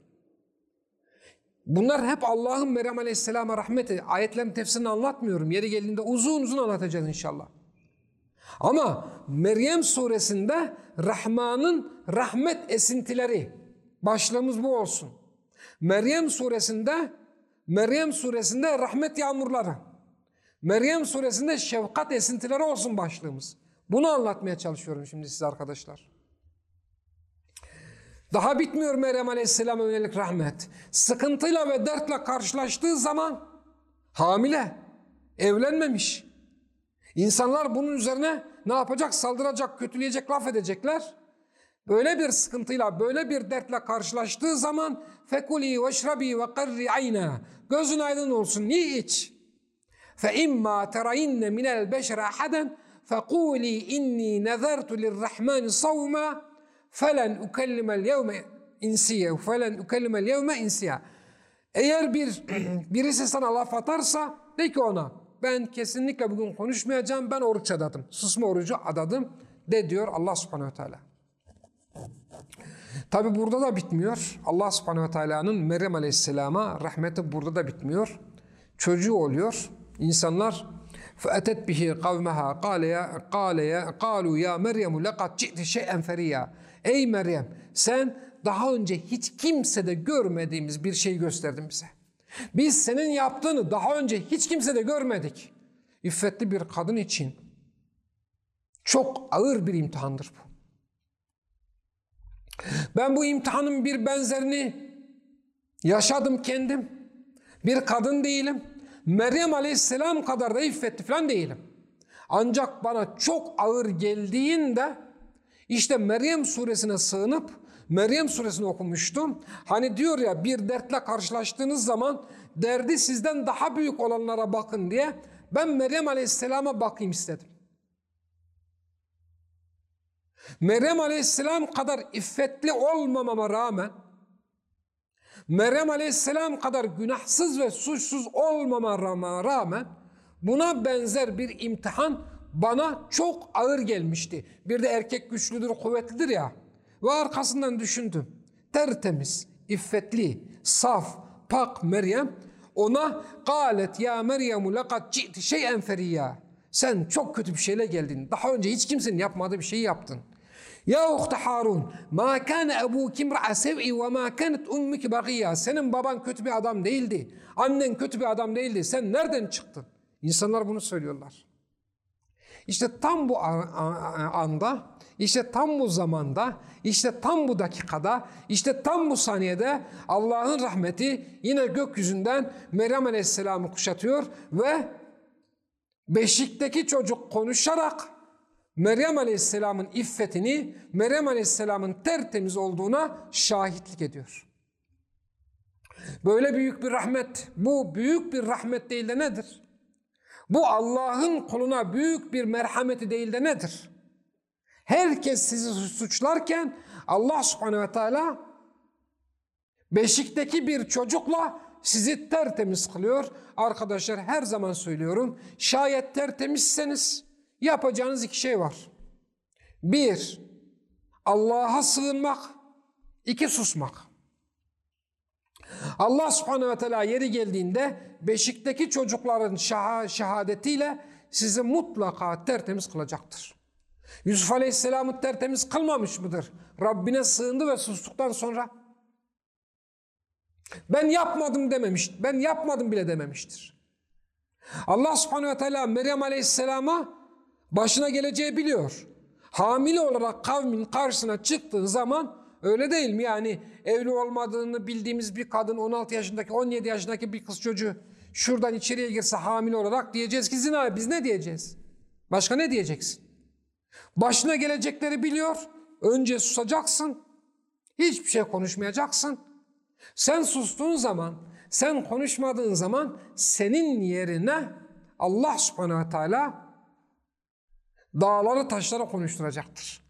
Bunlar hep Allah'ın Meryem Aleyhisselam'a rahmeti. Ayetlerin tefsirini anlatmıyorum. Yeri geldiğinde uzun uzun anlatacağız inşallah. Ama Meryem suresinde Rahman'ın rahmet esintileri. Başlığımız bu olsun. Meryem suresinde Meryem suresinde rahmet yağmurları. Meryem suresinde şefkat esintileri olsun başlığımız. Bunu anlatmaya çalışıyorum şimdi size arkadaşlar. Daha bitmiyor Meryem Aleyhisselam'a yönelik rahmet. Sıkıntıyla ve dertle karşılaştığı zaman hamile, evlenmemiş. İnsanlar bunun üzerine ne yapacak? Saldıracak, kötüleyecek, laf edecekler. böyle bir sıkıntıyla, böyle bir dertle karşılaştığı zaman fekuli veşrabi ve qarri ayna. Gözün aydın olsun, niye iç? Fe imma terayinne minel beşere ahaden fekuli inni nezertu lirrahmani savma felen ukellimel yevme insiye felen ukellimel yevme insiye. Eğer bir birisi sana laf atarsa de ki ona ben kesinlikle bugün konuşmayacağım ben oruç adadım. Susma orucu adadım de diyor Allah subhanehu ve teala. Tabi burada da bitmiyor. Allah subhanehu ve teala'nın Meryem aleyhisselama rahmeti burada da bitmiyor. Çocuğu oluyor. İnsanlar فأتت به قومها قال يا قال يا قالوا يا مريم لقد جئت شيئا فريا Ey Meryem sen daha önce hiç kimsede görmediğimiz bir şey gösterdin bize. Biz senin yaptığını daha önce hiç kimsede görmedik. İffetli bir kadın için çok ağır bir imtihandır bu. Ben bu imtihanın bir benzerini yaşadım kendim. Bir kadın değilim. Meryem Aleyhisselam kadar da iffetli falan değilim. Ancak bana çok ağır geldiğinde işte Meryem suresine sığınıp Meryem suresini okumuştum. Hani diyor ya bir dertle karşılaştığınız zaman derdi sizden daha büyük olanlara bakın diye ben Meryem Aleyhisselam'a bakayım istedim. Meryem Aleyhisselam kadar iffetli olmamama rağmen Meryem Aleyhisselam kadar günahsız ve suçsuz olmama rağmen buna benzer bir imtihan bana çok ağır gelmişti. Bir de erkek güçlüdür, kuvvetlidir ya. Ve arkasından düşündüm. Tertemiz, iffetli, saf, pak Meryem ona galet ya Meryem lekad ci'ti şeyen feriyya. Sen çok kötü bir şeyle geldin. Daha önce hiç kimsenin yapmadığı bir şeyi yaptın. Ya uhte Harun, ma kana ebuki imra'a sev'i ve ma kanat ummuki bagiyya. Senin baban kötü bir adam değildi. Annen kötü bir adam değildi. Sen nereden çıktın? İnsanlar bunu söylüyorlar. İşte tam bu anda, işte tam bu zamanda, işte tam bu dakikada, işte tam bu saniyede Allah'ın rahmeti yine gökyüzünden Meryem Aleyhisselam'ı kuşatıyor ve beşikteki çocuk konuşarak Meryem Aleyhisselam'ın iffetini, Meryem Aleyhisselam'ın tertemiz olduğuna şahitlik ediyor. Böyle büyük bir rahmet, bu büyük bir rahmet değil de nedir? Bu Allah'ın kuluna büyük bir merhameti değil de nedir? Herkes sizi suçlarken Allah subhanehu ve teala beşikteki bir çocukla sizi tertemiz kılıyor. Arkadaşlar her zaman söylüyorum şayet tertemizseniz yapacağınız iki şey var. Bir, Allah'a sığınmak. iki susmak. Allah subhanehu ve teala yeri geldiğinde beşikteki çocukların şah şehadetiyle sizi mutlaka tertemiz kılacaktır. Yusuf Aleyhisselam'ı tertemiz kılmamış mıdır? Rabbine sığındı ve sustuktan sonra ben yapmadım dememiş, ben yapmadım bile dememiştir. Allah subhanehu ve teala Meryem Aleyhisselam'a başına geleceği biliyor. Hamile olarak kavmin karşısına çıktığı zaman öyle değil mi? Yani evli olmadığını bildiğimiz bir kadın 16 yaşındaki 17 yaşındaki bir kız çocuğu şuradan içeriye girse hamile olarak diyeceğiz ki zina biz ne diyeceğiz? Başka ne diyeceksin? Başına gelecekleri biliyor. Önce susacaksın. Hiçbir şey konuşmayacaksın. Sen sustuğun zaman, sen konuşmadığın zaman senin yerine Allah subhanehu ve teala dağları taşları konuşturacaktır.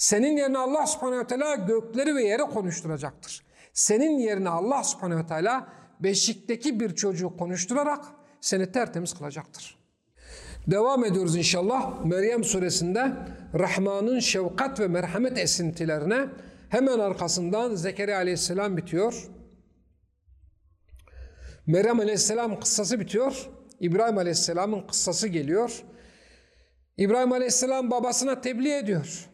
Senin yerine Allah subhanehu teala gökleri ve yeri konuşturacaktır. Senin yerine Allah subhanehu teala beşikteki bir çocuğu konuşturarak seni tertemiz kılacaktır. Devam ediyoruz inşallah. Meryem suresinde Rahman'ın şefkat ve merhamet esintilerine hemen arkasından Zekeriya aleyhisselam bitiyor. Meryem aleyhisselam kıssası bitiyor. İbrahim aleyhisselamın kıssası geliyor. İbrahim Aleyhisselam babasına tebliğ ediyor.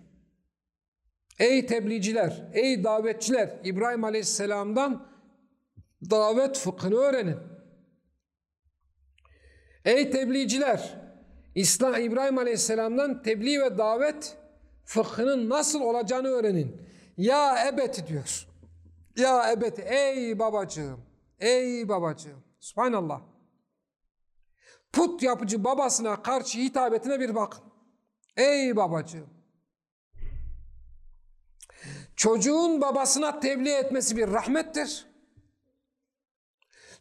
Ey tebliğciler, ey davetçiler İbrahim Aleyhisselam'dan davet fıkhını öğrenin. Ey tebliğciler İslam İbrahim Aleyhisselam'dan tebliğ ve davet fıkhının nasıl olacağını öğrenin. Ya ebeti diyor. Ya ebeti ey babacığım. Ey babacığım. Subhanallah put yapıcı babasına karşı hitabetine bir bakın. Ey babacığım. Çocuğun babasına tebliğ etmesi bir rahmettir.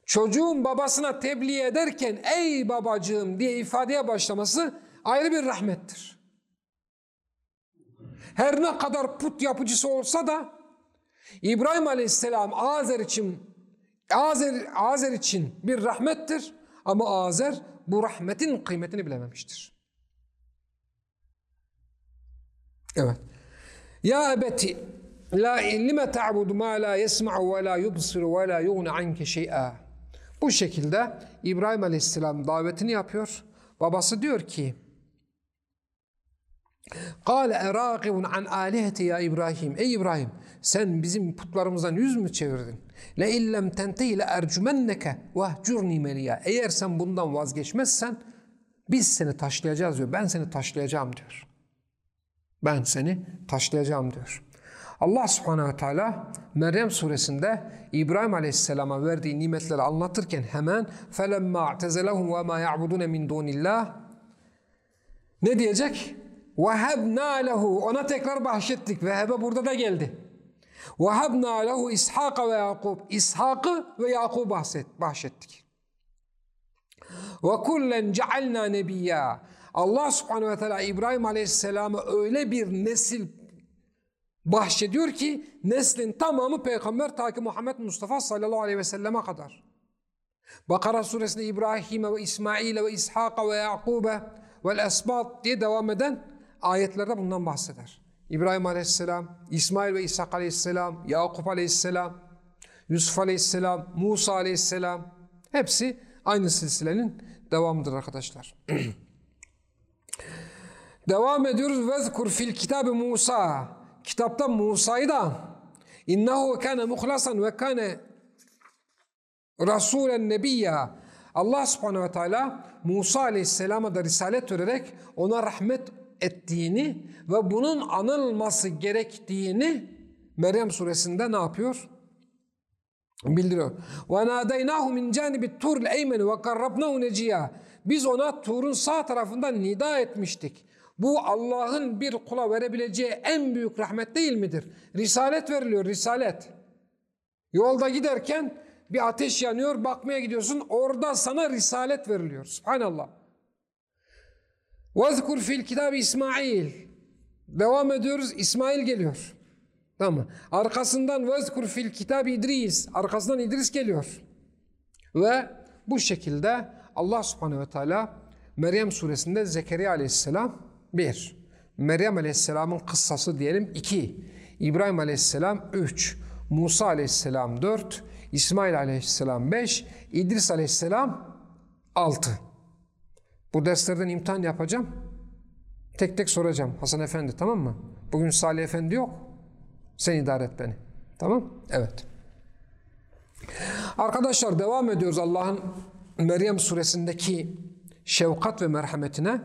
Çocuğun babasına tebliğ ederken ey babacığım diye ifadeye başlaması ayrı bir rahmettir. Her ne kadar put yapıcısı olsa da İbrahim Aleyhisselam Azer için Azer, Azer için bir rahmettir ama Azer bu rahmetin kıymetini bilememiştir. Evet. Ya ebeti La lime ta'budu ma la yesma'u ve la yubsiru ve la yughni anke şey'a. Bu şekilde İbrahim Aleyhisselam davetini yapıyor. Babası diyor ki: "Kâle erâgibun an âliheti ya İbrahim. Ey İbrahim, sen bizim putlarımızdan yüz mü çevirdin? Le illem tentehi le ercumenneke vehcurni meliya. Eğer sen bundan vazgeçmezsen biz seni taşlayacağız diyor. Ben seni taşlayacağım diyor. Ben seni taşlayacağım diyor. Allah subhanehu ve teala Meryem suresinde İbrahim aleyhisselama verdiği nimetleri anlatırken hemen فَلَمَّا اَعْتَزَلَهُمْ وَمَا يَعْبُدُونَ مِنْ دُونِ اللّٰهِ Ne diyecek? وَهَبْنَا لَهُ Ona tekrar bahşettik. Vehebe burada da geldi. وَهَبْنَا لَهُ İshak ve Yakub. İshak'ı ve Yakub'u bahset, bahşettik. وَكُلًّا جَعَلْنَا نَبِيًّا Allah subhanehu ve teala İbrahim aleyhisselama öyle bir nesil bahşediyor ki neslin tamamı peygamber ta ki Muhammed Mustafa sallallahu aleyhi ve selleme kadar. Bakara suresinde İbrahim'e ve İsmail'e ve İshak'a ve Yakub'e ve Esbat diye devam eden ayetlerde bundan bahseder. İbrahim aleyhisselam, İsmail ve İshak aleyhisselam, Yakup aleyhisselam, Yusuf aleyhisselam, Musa aleyhisselam hepsi aynı silsilenin devamıdır arkadaşlar. Devam ediyoruz. Vezkur fil kitabı Musa. Kitapta Musa'yı da innehu kâne muhlasan ve kâne rasulen nebiyya. Allah subhanehu ve teala Musa aleyhisselama da risalet vererek ona rahmet ettiğini ve bunun anılması gerektiğini Meryem suresinde ne yapıyor? Bildiriyor. Min canibi tur'l eymen ve karrabnahu neciya. Biz ona Tur'un sağ tarafından nida etmiştik. Bu Allah'ın bir kula verebileceği en büyük rahmet değil midir? Risalet veriliyor, risalet. Yolda giderken bir ateş yanıyor, bakmaya gidiyorsun. Orada sana risalet veriliyor. Subhanallah. وَذْكُرْ fil kitabı İsmail. Devam ediyoruz. İsmail geliyor. Tamam Arkasından vezkur fil kitabı İdris. Arkasından İdris geliyor. Ve bu şekilde Allah subhanehu ve teala Meryem suresinde Zekeriya aleyhisselam bir. Meryem aleyhisselamın kıssası diyelim iki. İbrahim aleyhisselam üç. Musa aleyhisselam dört. İsmail aleyhisselam beş. İdris aleyhisselam altı. Bu derslerden imtihan yapacağım. Tek tek soracağım Hasan Efendi tamam mı? Bugün Salih Efendi yok. Sen idare et beni. Tamam? Evet. Arkadaşlar devam ediyoruz Allah'ın Meryem suresindeki şefkat ve merhametine.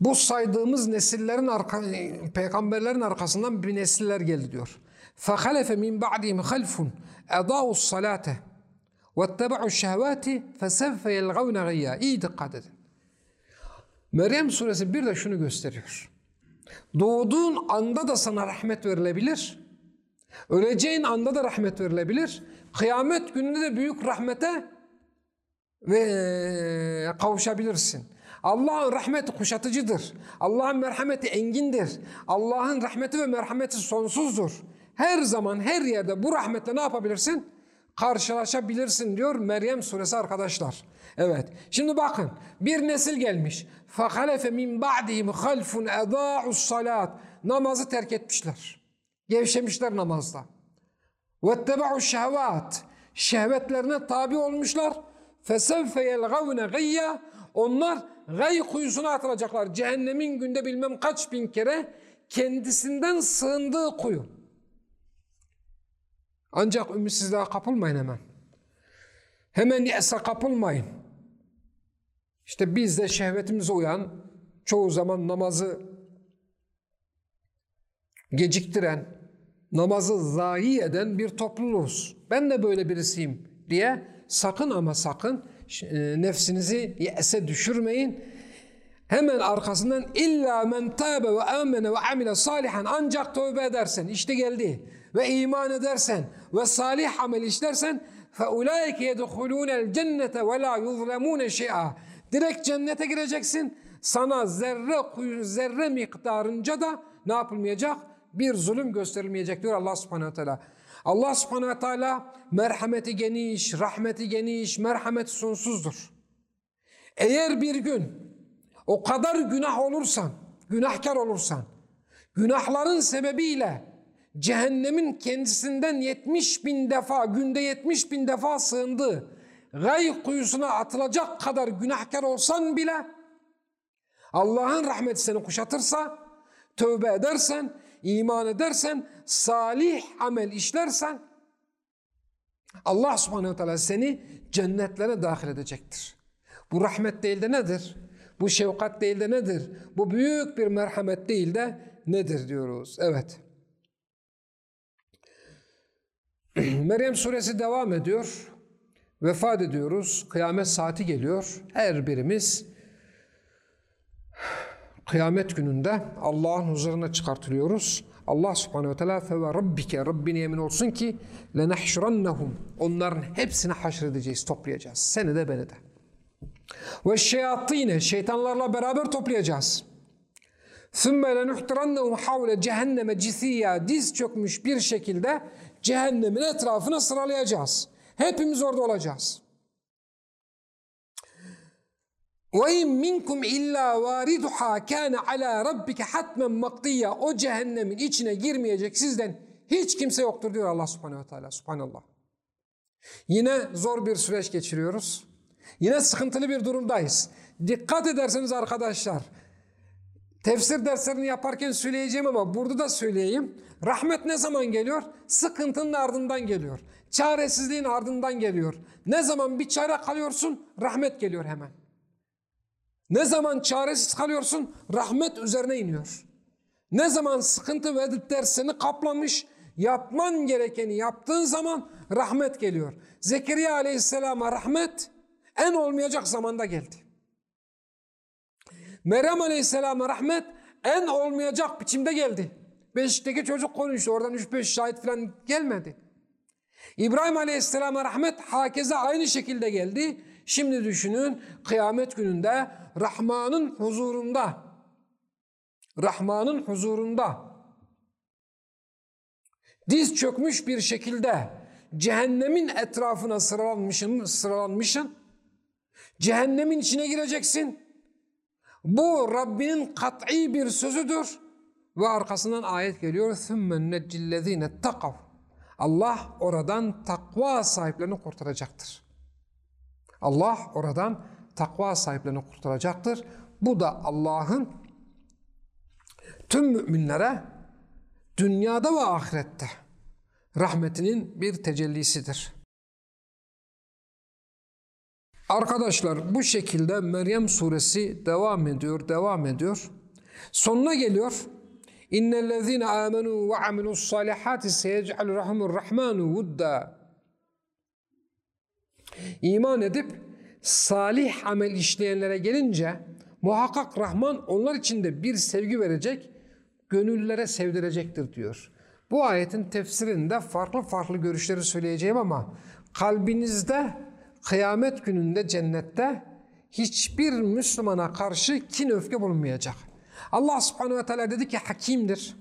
Bu saydığımız nesillerin arka, peygamberlerin arkasından bir nesiller geldi diyor. فَخَلَفَ مِنْ بَعْدِهِمْ خَلْفٌ اَضَاءُ الصَّلَاةَ وَاتَّبَعُوا الشَّهَوَاتِ فَسَوْفَ يَلْغَوْنَ غَيَّا İyi dikkat edin. Meryem suresi bir de şunu gösteriyor. Doğduğun anda da sana rahmet verilebilir. Öleceğin anda da rahmet verilebilir. Kıyamet gününde de büyük rahmete ve kavuşabilirsin. Allah'ın rahmeti kuşatıcıdır. Allah'ın merhameti engindir. Allah'ın rahmeti ve merhameti sonsuzdur. Her zaman her yerde bu rahmetle ne yapabilirsin? Karşılaşabilirsin diyor Meryem suresi arkadaşlar. Evet. Şimdi bakın bir nesil gelmiş. فَخَلَفَ مِنْ بَعْدِهِمْ خَلْفٌ اَضَاعُ الصَّلَاتِ Namazı terk etmişler. Gevşemişler namazda. وَاتَّبَعُوا الشَّهَوَاتِ Şehvetlerine tabi olmuşlar. فَسَوْفَ يَلْغَوْنَ غَيَّا Onlar gay kuyusuna atılacaklar. Cehennemin günde bilmem kaç bin kere kendisinden sığındığı kuyu. Ancak ümitsizliğe kapılmayın hemen. Hemen yese kapılmayın. İşte biz de şehvetimize uyan, çoğu zaman namazı geciktiren, namazı zayi eden bir topluluğuz. Ben de böyle birisiyim diye sakın ama sakın nefsinizi yese düşürmeyin. Hemen arkasından illa men tabe ve amene ve amile salihan ancak tövbe edersen işte geldi ve iman edersen ve salih amel işlersen yedhulunel cennete ve la yuzlemune şey'a direkt cennete gireceksin sana zerre zerre miktarınca da ne yapılmayacak? Bir zulüm gösterilmeyecek diyor Allah subhanehu teala. Allah subhanehu teala merhameti geniş, rahmeti geniş, merhameti sonsuzdur. Eğer bir gün o kadar günah olursan, günahkar olursan, günahların sebebiyle cehennemin kendisinden 70 bin defa, günde 70 bin defa sığındığı gay kuyusuna atılacak kadar günahkar olsan bile Allah'ın rahmeti seni kuşatırsa, tövbe edersen, iman edersen, salih amel işlersen Allah subhanehu teala seni cennetlere dahil edecektir. Bu rahmet değil de nedir? Bu şefkat değil de nedir? Bu büyük bir merhamet değil de nedir diyoruz. Evet. Meryem suresi devam ediyor. Vefat ediyoruz. Kıyamet saati geliyor. Her birimiz kıyamet gününde Allah'ın huzuruna çıkartılıyoruz. Allah subhanehu ve teala fe ve rabbike Rabbine yemin olsun ki lenahşurannahum onların hepsini haşredeceğiz, toplayacağız. Seni de beni de. Ve şeyatine şeytanlarla beraber toplayacağız. ثُمَّ لَنُحْتِرَنَّهُمْ حَوْلَ cehenneme cisiya diz çökmüş bir şekilde cehennemin etrafına sıralayacağız. Hepimiz orada olacağız. وَاِنْ مِنْكُمْ اِلَّا وَارِدُهَا كَانَ عَلَى رَبِّكَ حَتْمًا مَقْضِيًّا O cehennemin içine girmeyecek sizden hiç kimse yoktur diyor Allah subhanehu ve teala. Subhanallah. Yine zor bir süreç geçiriyoruz. Yine sıkıntılı bir durumdayız. Dikkat ederseniz arkadaşlar, tefsir derslerini yaparken söyleyeceğim ama burada da söyleyeyim. Rahmet ne zaman geliyor? Sıkıntının ardından geliyor. Çaresizliğin ardından geliyor. Ne zaman bir çare kalıyorsun, rahmet geliyor hemen. Ne zaman çaresiz kalıyorsun, rahmet üzerine iniyor. Ne zaman sıkıntı ve dert seni kaplamış, yapman gerekeni yaptığın zaman rahmet geliyor. Zekeriya aleyhisselama rahmet en olmayacak zamanda geldi. Meryem aleyhisselama rahmet en olmayacak biçimde geldi. Beşikteki çocuk konuştu. Oradan 3-5 şahit falan gelmedi. İbrahim aleyhisselama rahmet hakeze aynı şekilde geldi. Şimdi düşünün kıyamet gününde Rahman'ın huzurunda Rahman'ın huzurunda diz çökmüş bir şekilde cehennemin etrafına sıralanmışın, sıralanmışın cehennemin içine gireceksin. Bu Rabbinin kat'i bir sözüdür ve arkasından ayet geliyor ثُمَّ نَجِّ الَّذ۪ينَ تَقَوْا Allah oradan takva sahiplerini kurtaracaktır. Allah oradan takva sahiplerini kurtaracaktır. Bu da Allah'ın tüm müminlere dünyada ve ahirette rahmetinin bir tecellisidir. Arkadaşlar bu şekilde Meryem suresi devam ediyor, devam ediyor. Sonuna geliyor. İnnellezîne âmenû ve amilus salihâti seyec'al rahmur rahmanu vudda. İman edip salih amel işleyenlere gelince muhakkak Rahman onlar için de bir sevgi verecek, gönüllere sevdirecektir diyor. Bu ayetin tefsirinde farklı farklı görüşleri söyleyeceğim ama kalbinizde kıyamet gününde cennette hiçbir Müslümana karşı kin öfke bulunmayacak. Allah subhanehu ve teala dedi ki hakimdir.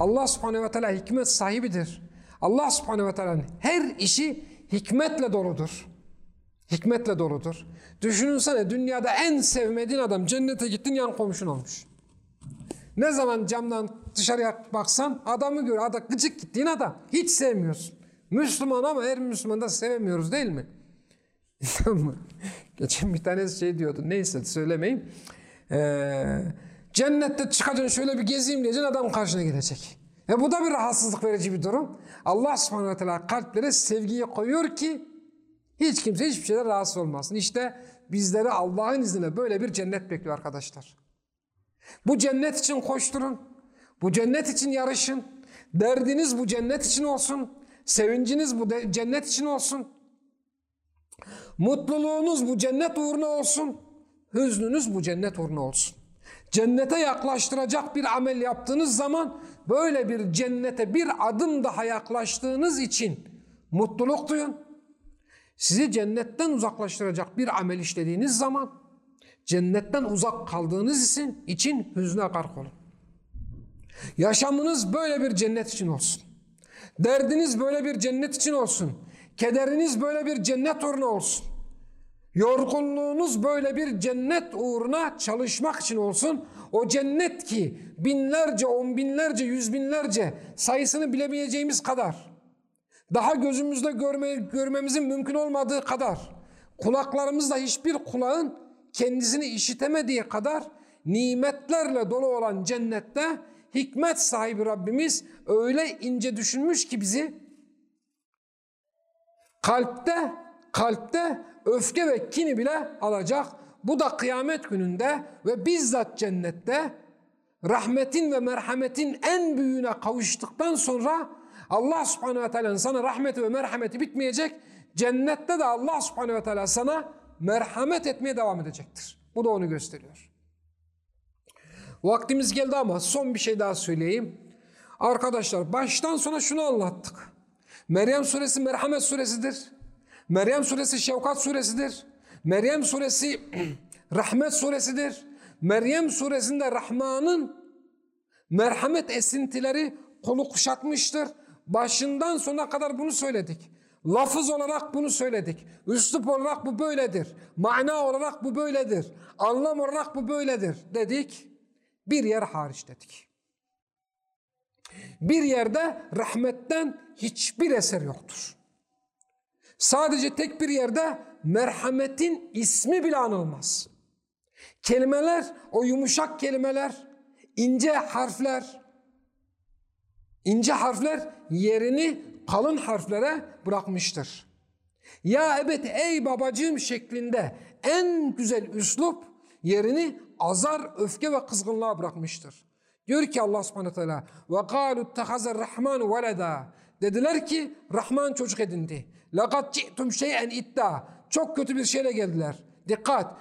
Allah subhanehu ve teala hikmet sahibidir. Allah subhanehu ve teala'nın her işi hikmetle doludur. Hikmetle doludur. Düşünsene dünyada en sevmediğin adam cennete gittin yan komşun olmuş. Ne zaman camdan dışarıya baksan adamı gör. Adam gıcık gittiğin adam. Hiç sevmiyorsun. Müslüman ama her Müslüman da sevemiyoruz değil mi? Geçen bir tanesi şey diyordu. Neyse söylemeyeyim. Ee, cennette çıkacaksın şöyle bir gezeyim diyeceksin adam karşına gelecek. E bu da bir rahatsızlık verici bir durum. Allah subhanahu teala kalplere sevgiyi koyuyor ki hiç kimse hiçbir şeyden rahatsız olmasın. İşte bizleri Allah'ın izniyle böyle bir cennet bekliyor arkadaşlar. Bu cennet için koşturun. Bu cennet için yarışın. Derdiniz bu cennet için olsun. Sevinciniz bu cennet için olsun. Mutluluğunuz bu cennet uğruna olsun. hüznünüz bu cennet uğruna olsun. Cennete yaklaştıracak bir amel yaptığınız zaman böyle bir cennete bir adım daha yaklaştığınız için mutluluk duyun. Sizi cennetten uzaklaştıracak bir amel işlediğiniz zaman cennetten uzak kaldığınız için, için hüzne gark olun. Yaşamınız böyle bir cennet için olsun. Derdiniz böyle bir cennet için olsun. Kederiniz böyle bir cennet uğruna olsun. Yorgunluğunuz böyle bir cennet uğruna çalışmak için olsun. O cennet ki binlerce, on binlerce, yüz binlerce sayısını bilemeyeceğimiz kadar. Daha gözümüzde görme, görmemizin mümkün olmadığı kadar. Kulaklarımızda hiçbir kulağın kendisini işitemediği kadar nimetlerle dolu olan cennette hikmet sahibi Rabbimiz öyle ince düşünmüş ki bizi kalpte kalpte öfke ve kini bile alacak. Bu da kıyamet gününde ve bizzat cennette rahmetin ve merhametin en büyüğüne kavuştuktan sonra Allah subhanehu ve teala'nın sana rahmeti ve merhameti bitmeyecek. Cennette de Allah subhanehu ve teala sana merhamet etmeye devam edecektir. Bu da onu gösteriyor. Vaktimiz geldi ama son bir şey daha söyleyeyim. Arkadaşlar baştan sona şunu anlattık. Meryem suresi merhamet suresidir. Meryem suresi şefkat suresidir. Meryem suresi rahmet suresidir. Meryem suresinde Rahman'ın merhamet esintileri kolu kuşatmıştır. Başından sona kadar bunu söyledik. Lafız olarak bunu söyledik. Üslup olarak bu böyledir. Mana olarak bu böyledir. Anlam olarak bu böyledir dedik. Bir yer hariç dedik. Bir yerde rahmetten hiçbir eser yoktur. Sadece tek bir yerde merhametin ismi bile anılmaz. Kelimeler, o yumuşak kelimeler, ince harfler, ince harfler yerini kalın harflere bırakmıştır. Ya evet ey babacığım şeklinde en güzel üslup yerini azar, öfke ve kızgınlığa bırakmıştır. Diyor ki Allah subhanahu teala ve kalu tehazar rahman veleda dediler ki Rahman çocuk edindi. Laqad ci'tum şey'en iddia. Çok kötü bir şeyle geldiler. Dikkat.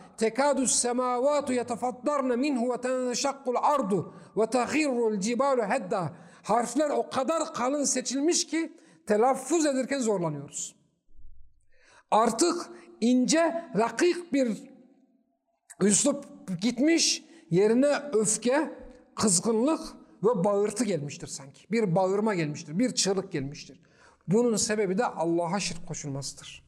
Yetefaddarne minhu ve tenşakkul ardu ve tahirrul cibalu hedda. Harfler o kadar kalın seçilmiş ki telaffuz ederken zorlanıyoruz. Artık ince, rakik bir üslup gitmiş, yerine öfke, kızgınlık ve bağırtı gelmiştir sanki. Bir bağırma gelmiştir, bir çığlık gelmiştir. Bunun sebebi de Allah'a şirk koşulmasıdır.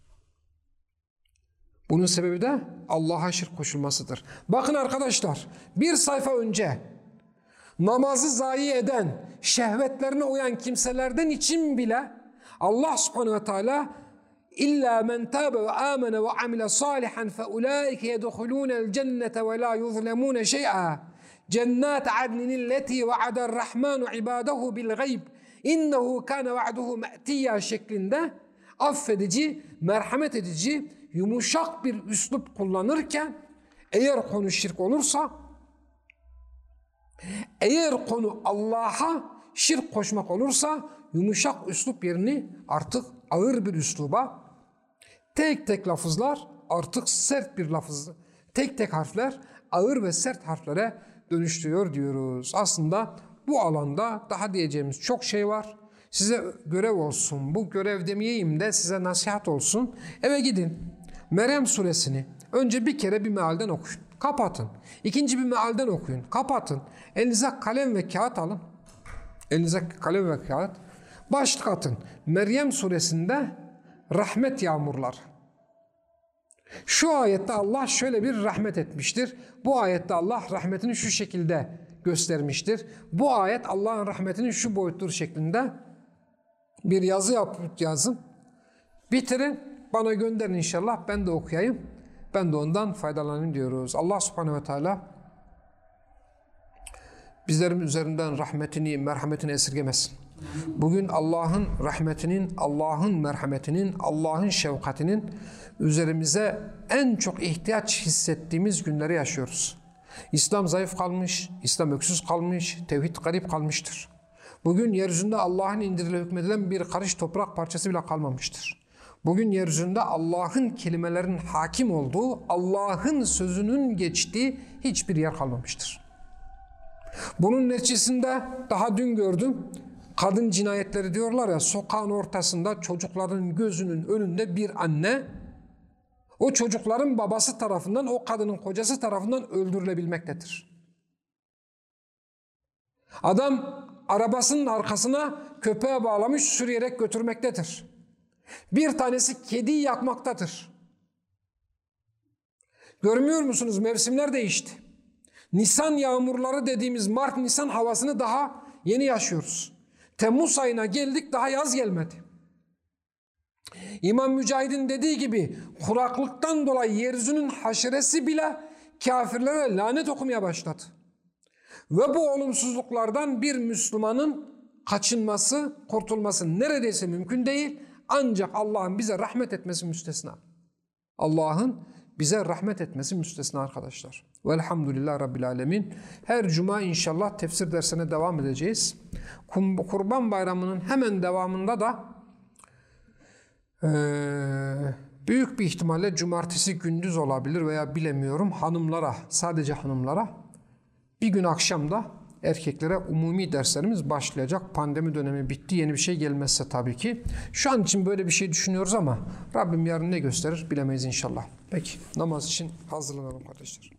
Bunun sebebi de Allah'a şirk koşulmasıdır. Bakın arkadaşlar, bir sayfa önce namazı zayi eden, şehvetlerine uyan kimselerden için bile Allah subhanehu ve teala İlla men tabe ve amene ve amile salihan fe ulaike yedhulunel cennete ve la yuzlemune şey'a. Cennet adnin leti va'ader rahmanu ibadahu bil gayb. İnnehu kana va'duhu me'tiyya şeklinde affedici, merhamet edici, yumuşak bir üslup kullanırken eğer konu şirk olursa eğer konu Allah'a şirk koşmak olursa yumuşak üslup yerini artık ağır bir üsluba, tek tek lafızlar artık sert bir lafız, tek tek harfler ağır ve sert harflere dönüştürüyor diyoruz. Aslında bu alanda daha diyeceğimiz çok şey var. Size görev olsun, bu görev demeyeyim de size nasihat olsun. Eve gidin, Meryem suresini önce bir kere bir mealden okuyun, kapatın. İkinci bir mealden okuyun, kapatın. Elinize kalem ve kağıt alın. Elinize kalem ve kağıt. Başlık atın. Meryem suresinde rahmet yağmurlar. Şu ayette Allah şöyle bir rahmet etmiştir. Bu ayette Allah rahmetini şu şekilde göstermiştir. Bu ayet Allah'ın rahmetinin şu boyuttur şeklinde bir yazı yapıp yazın. Bitirin, bana gönderin inşallah. Ben de okuyayım. Ben de ondan faydalanayım diyoruz. Allah subhanehu ve teala bizlerin üzerinden rahmetini, merhametini esirgemesin. Bugün Allah'ın rahmetinin, Allah'ın merhametinin, Allah'ın şefkatinin üzerimize en çok ihtiyaç hissettiğimiz günleri yaşıyoruz. İslam zayıf kalmış, İslam öksüz kalmış, tevhid garip kalmıştır. Bugün yeryüzünde Allah'ın indirile hükmedilen bir karış toprak parçası bile kalmamıştır. Bugün yeryüzünde Allah'ın kelimelerin hakim olduğu, Allah'ın sözünün geçtiği hiçbir yer kalmamıştır. Bunun neticesinde daha dün gördüm. Kadın cinayetleri diyorlar ya sokağın ortasında çocukların gözünün önünde bir anne o çocukların babası tarafından o kadının kocası tarafından öldürülebilmektedir. Adam arabasının arkasına köpeğe bağlamış sürüyerek götürmektedir. Bir tanesi kediyi yakmaktadır. Görmüyor musunuz mevsimler değişti. Nisan yağmurları dediğimiz Mart-Nisan havasını daha yeni yaşıyoruz. Temmuz ayına geldik daha yaz gelmedi. İmam Mücahid'in dediği gibi kuraklıktan dolayı yeryüzünün haşeresi bile kafirlere lanet okumaya başladı. Ve bu olumsuzluklardan bir Müslümanın kaçınması, kurtulması neredeyse mümkün değil. Ancak Allah'ın bize rahmet etmesi müstesna. Allah'ın bize rahmet etmesi müstesna arkadaşlar. Velhamdülillah Rabbil Alemin. Her cuma inşallah tefsir dersine devam edeceğiz. Kurban Bayramı'nın hemen devamında da büyük bir ihtimalle cumartesi gündüz olabilir veya bilemiyorum hanımlara, sadece hanımlara bir gün akşam da erkeklere umumi derslerimiz başlayacak. Pandemi dönemi bitti. Yeni bir şey gelmezse tabii ki. Şu an için böyle bir şey düşünüyoruz ama Rabbim yarın ne gösterir bilemeyiz inşallah. Peki namaz için hazırlanalım kardeşler.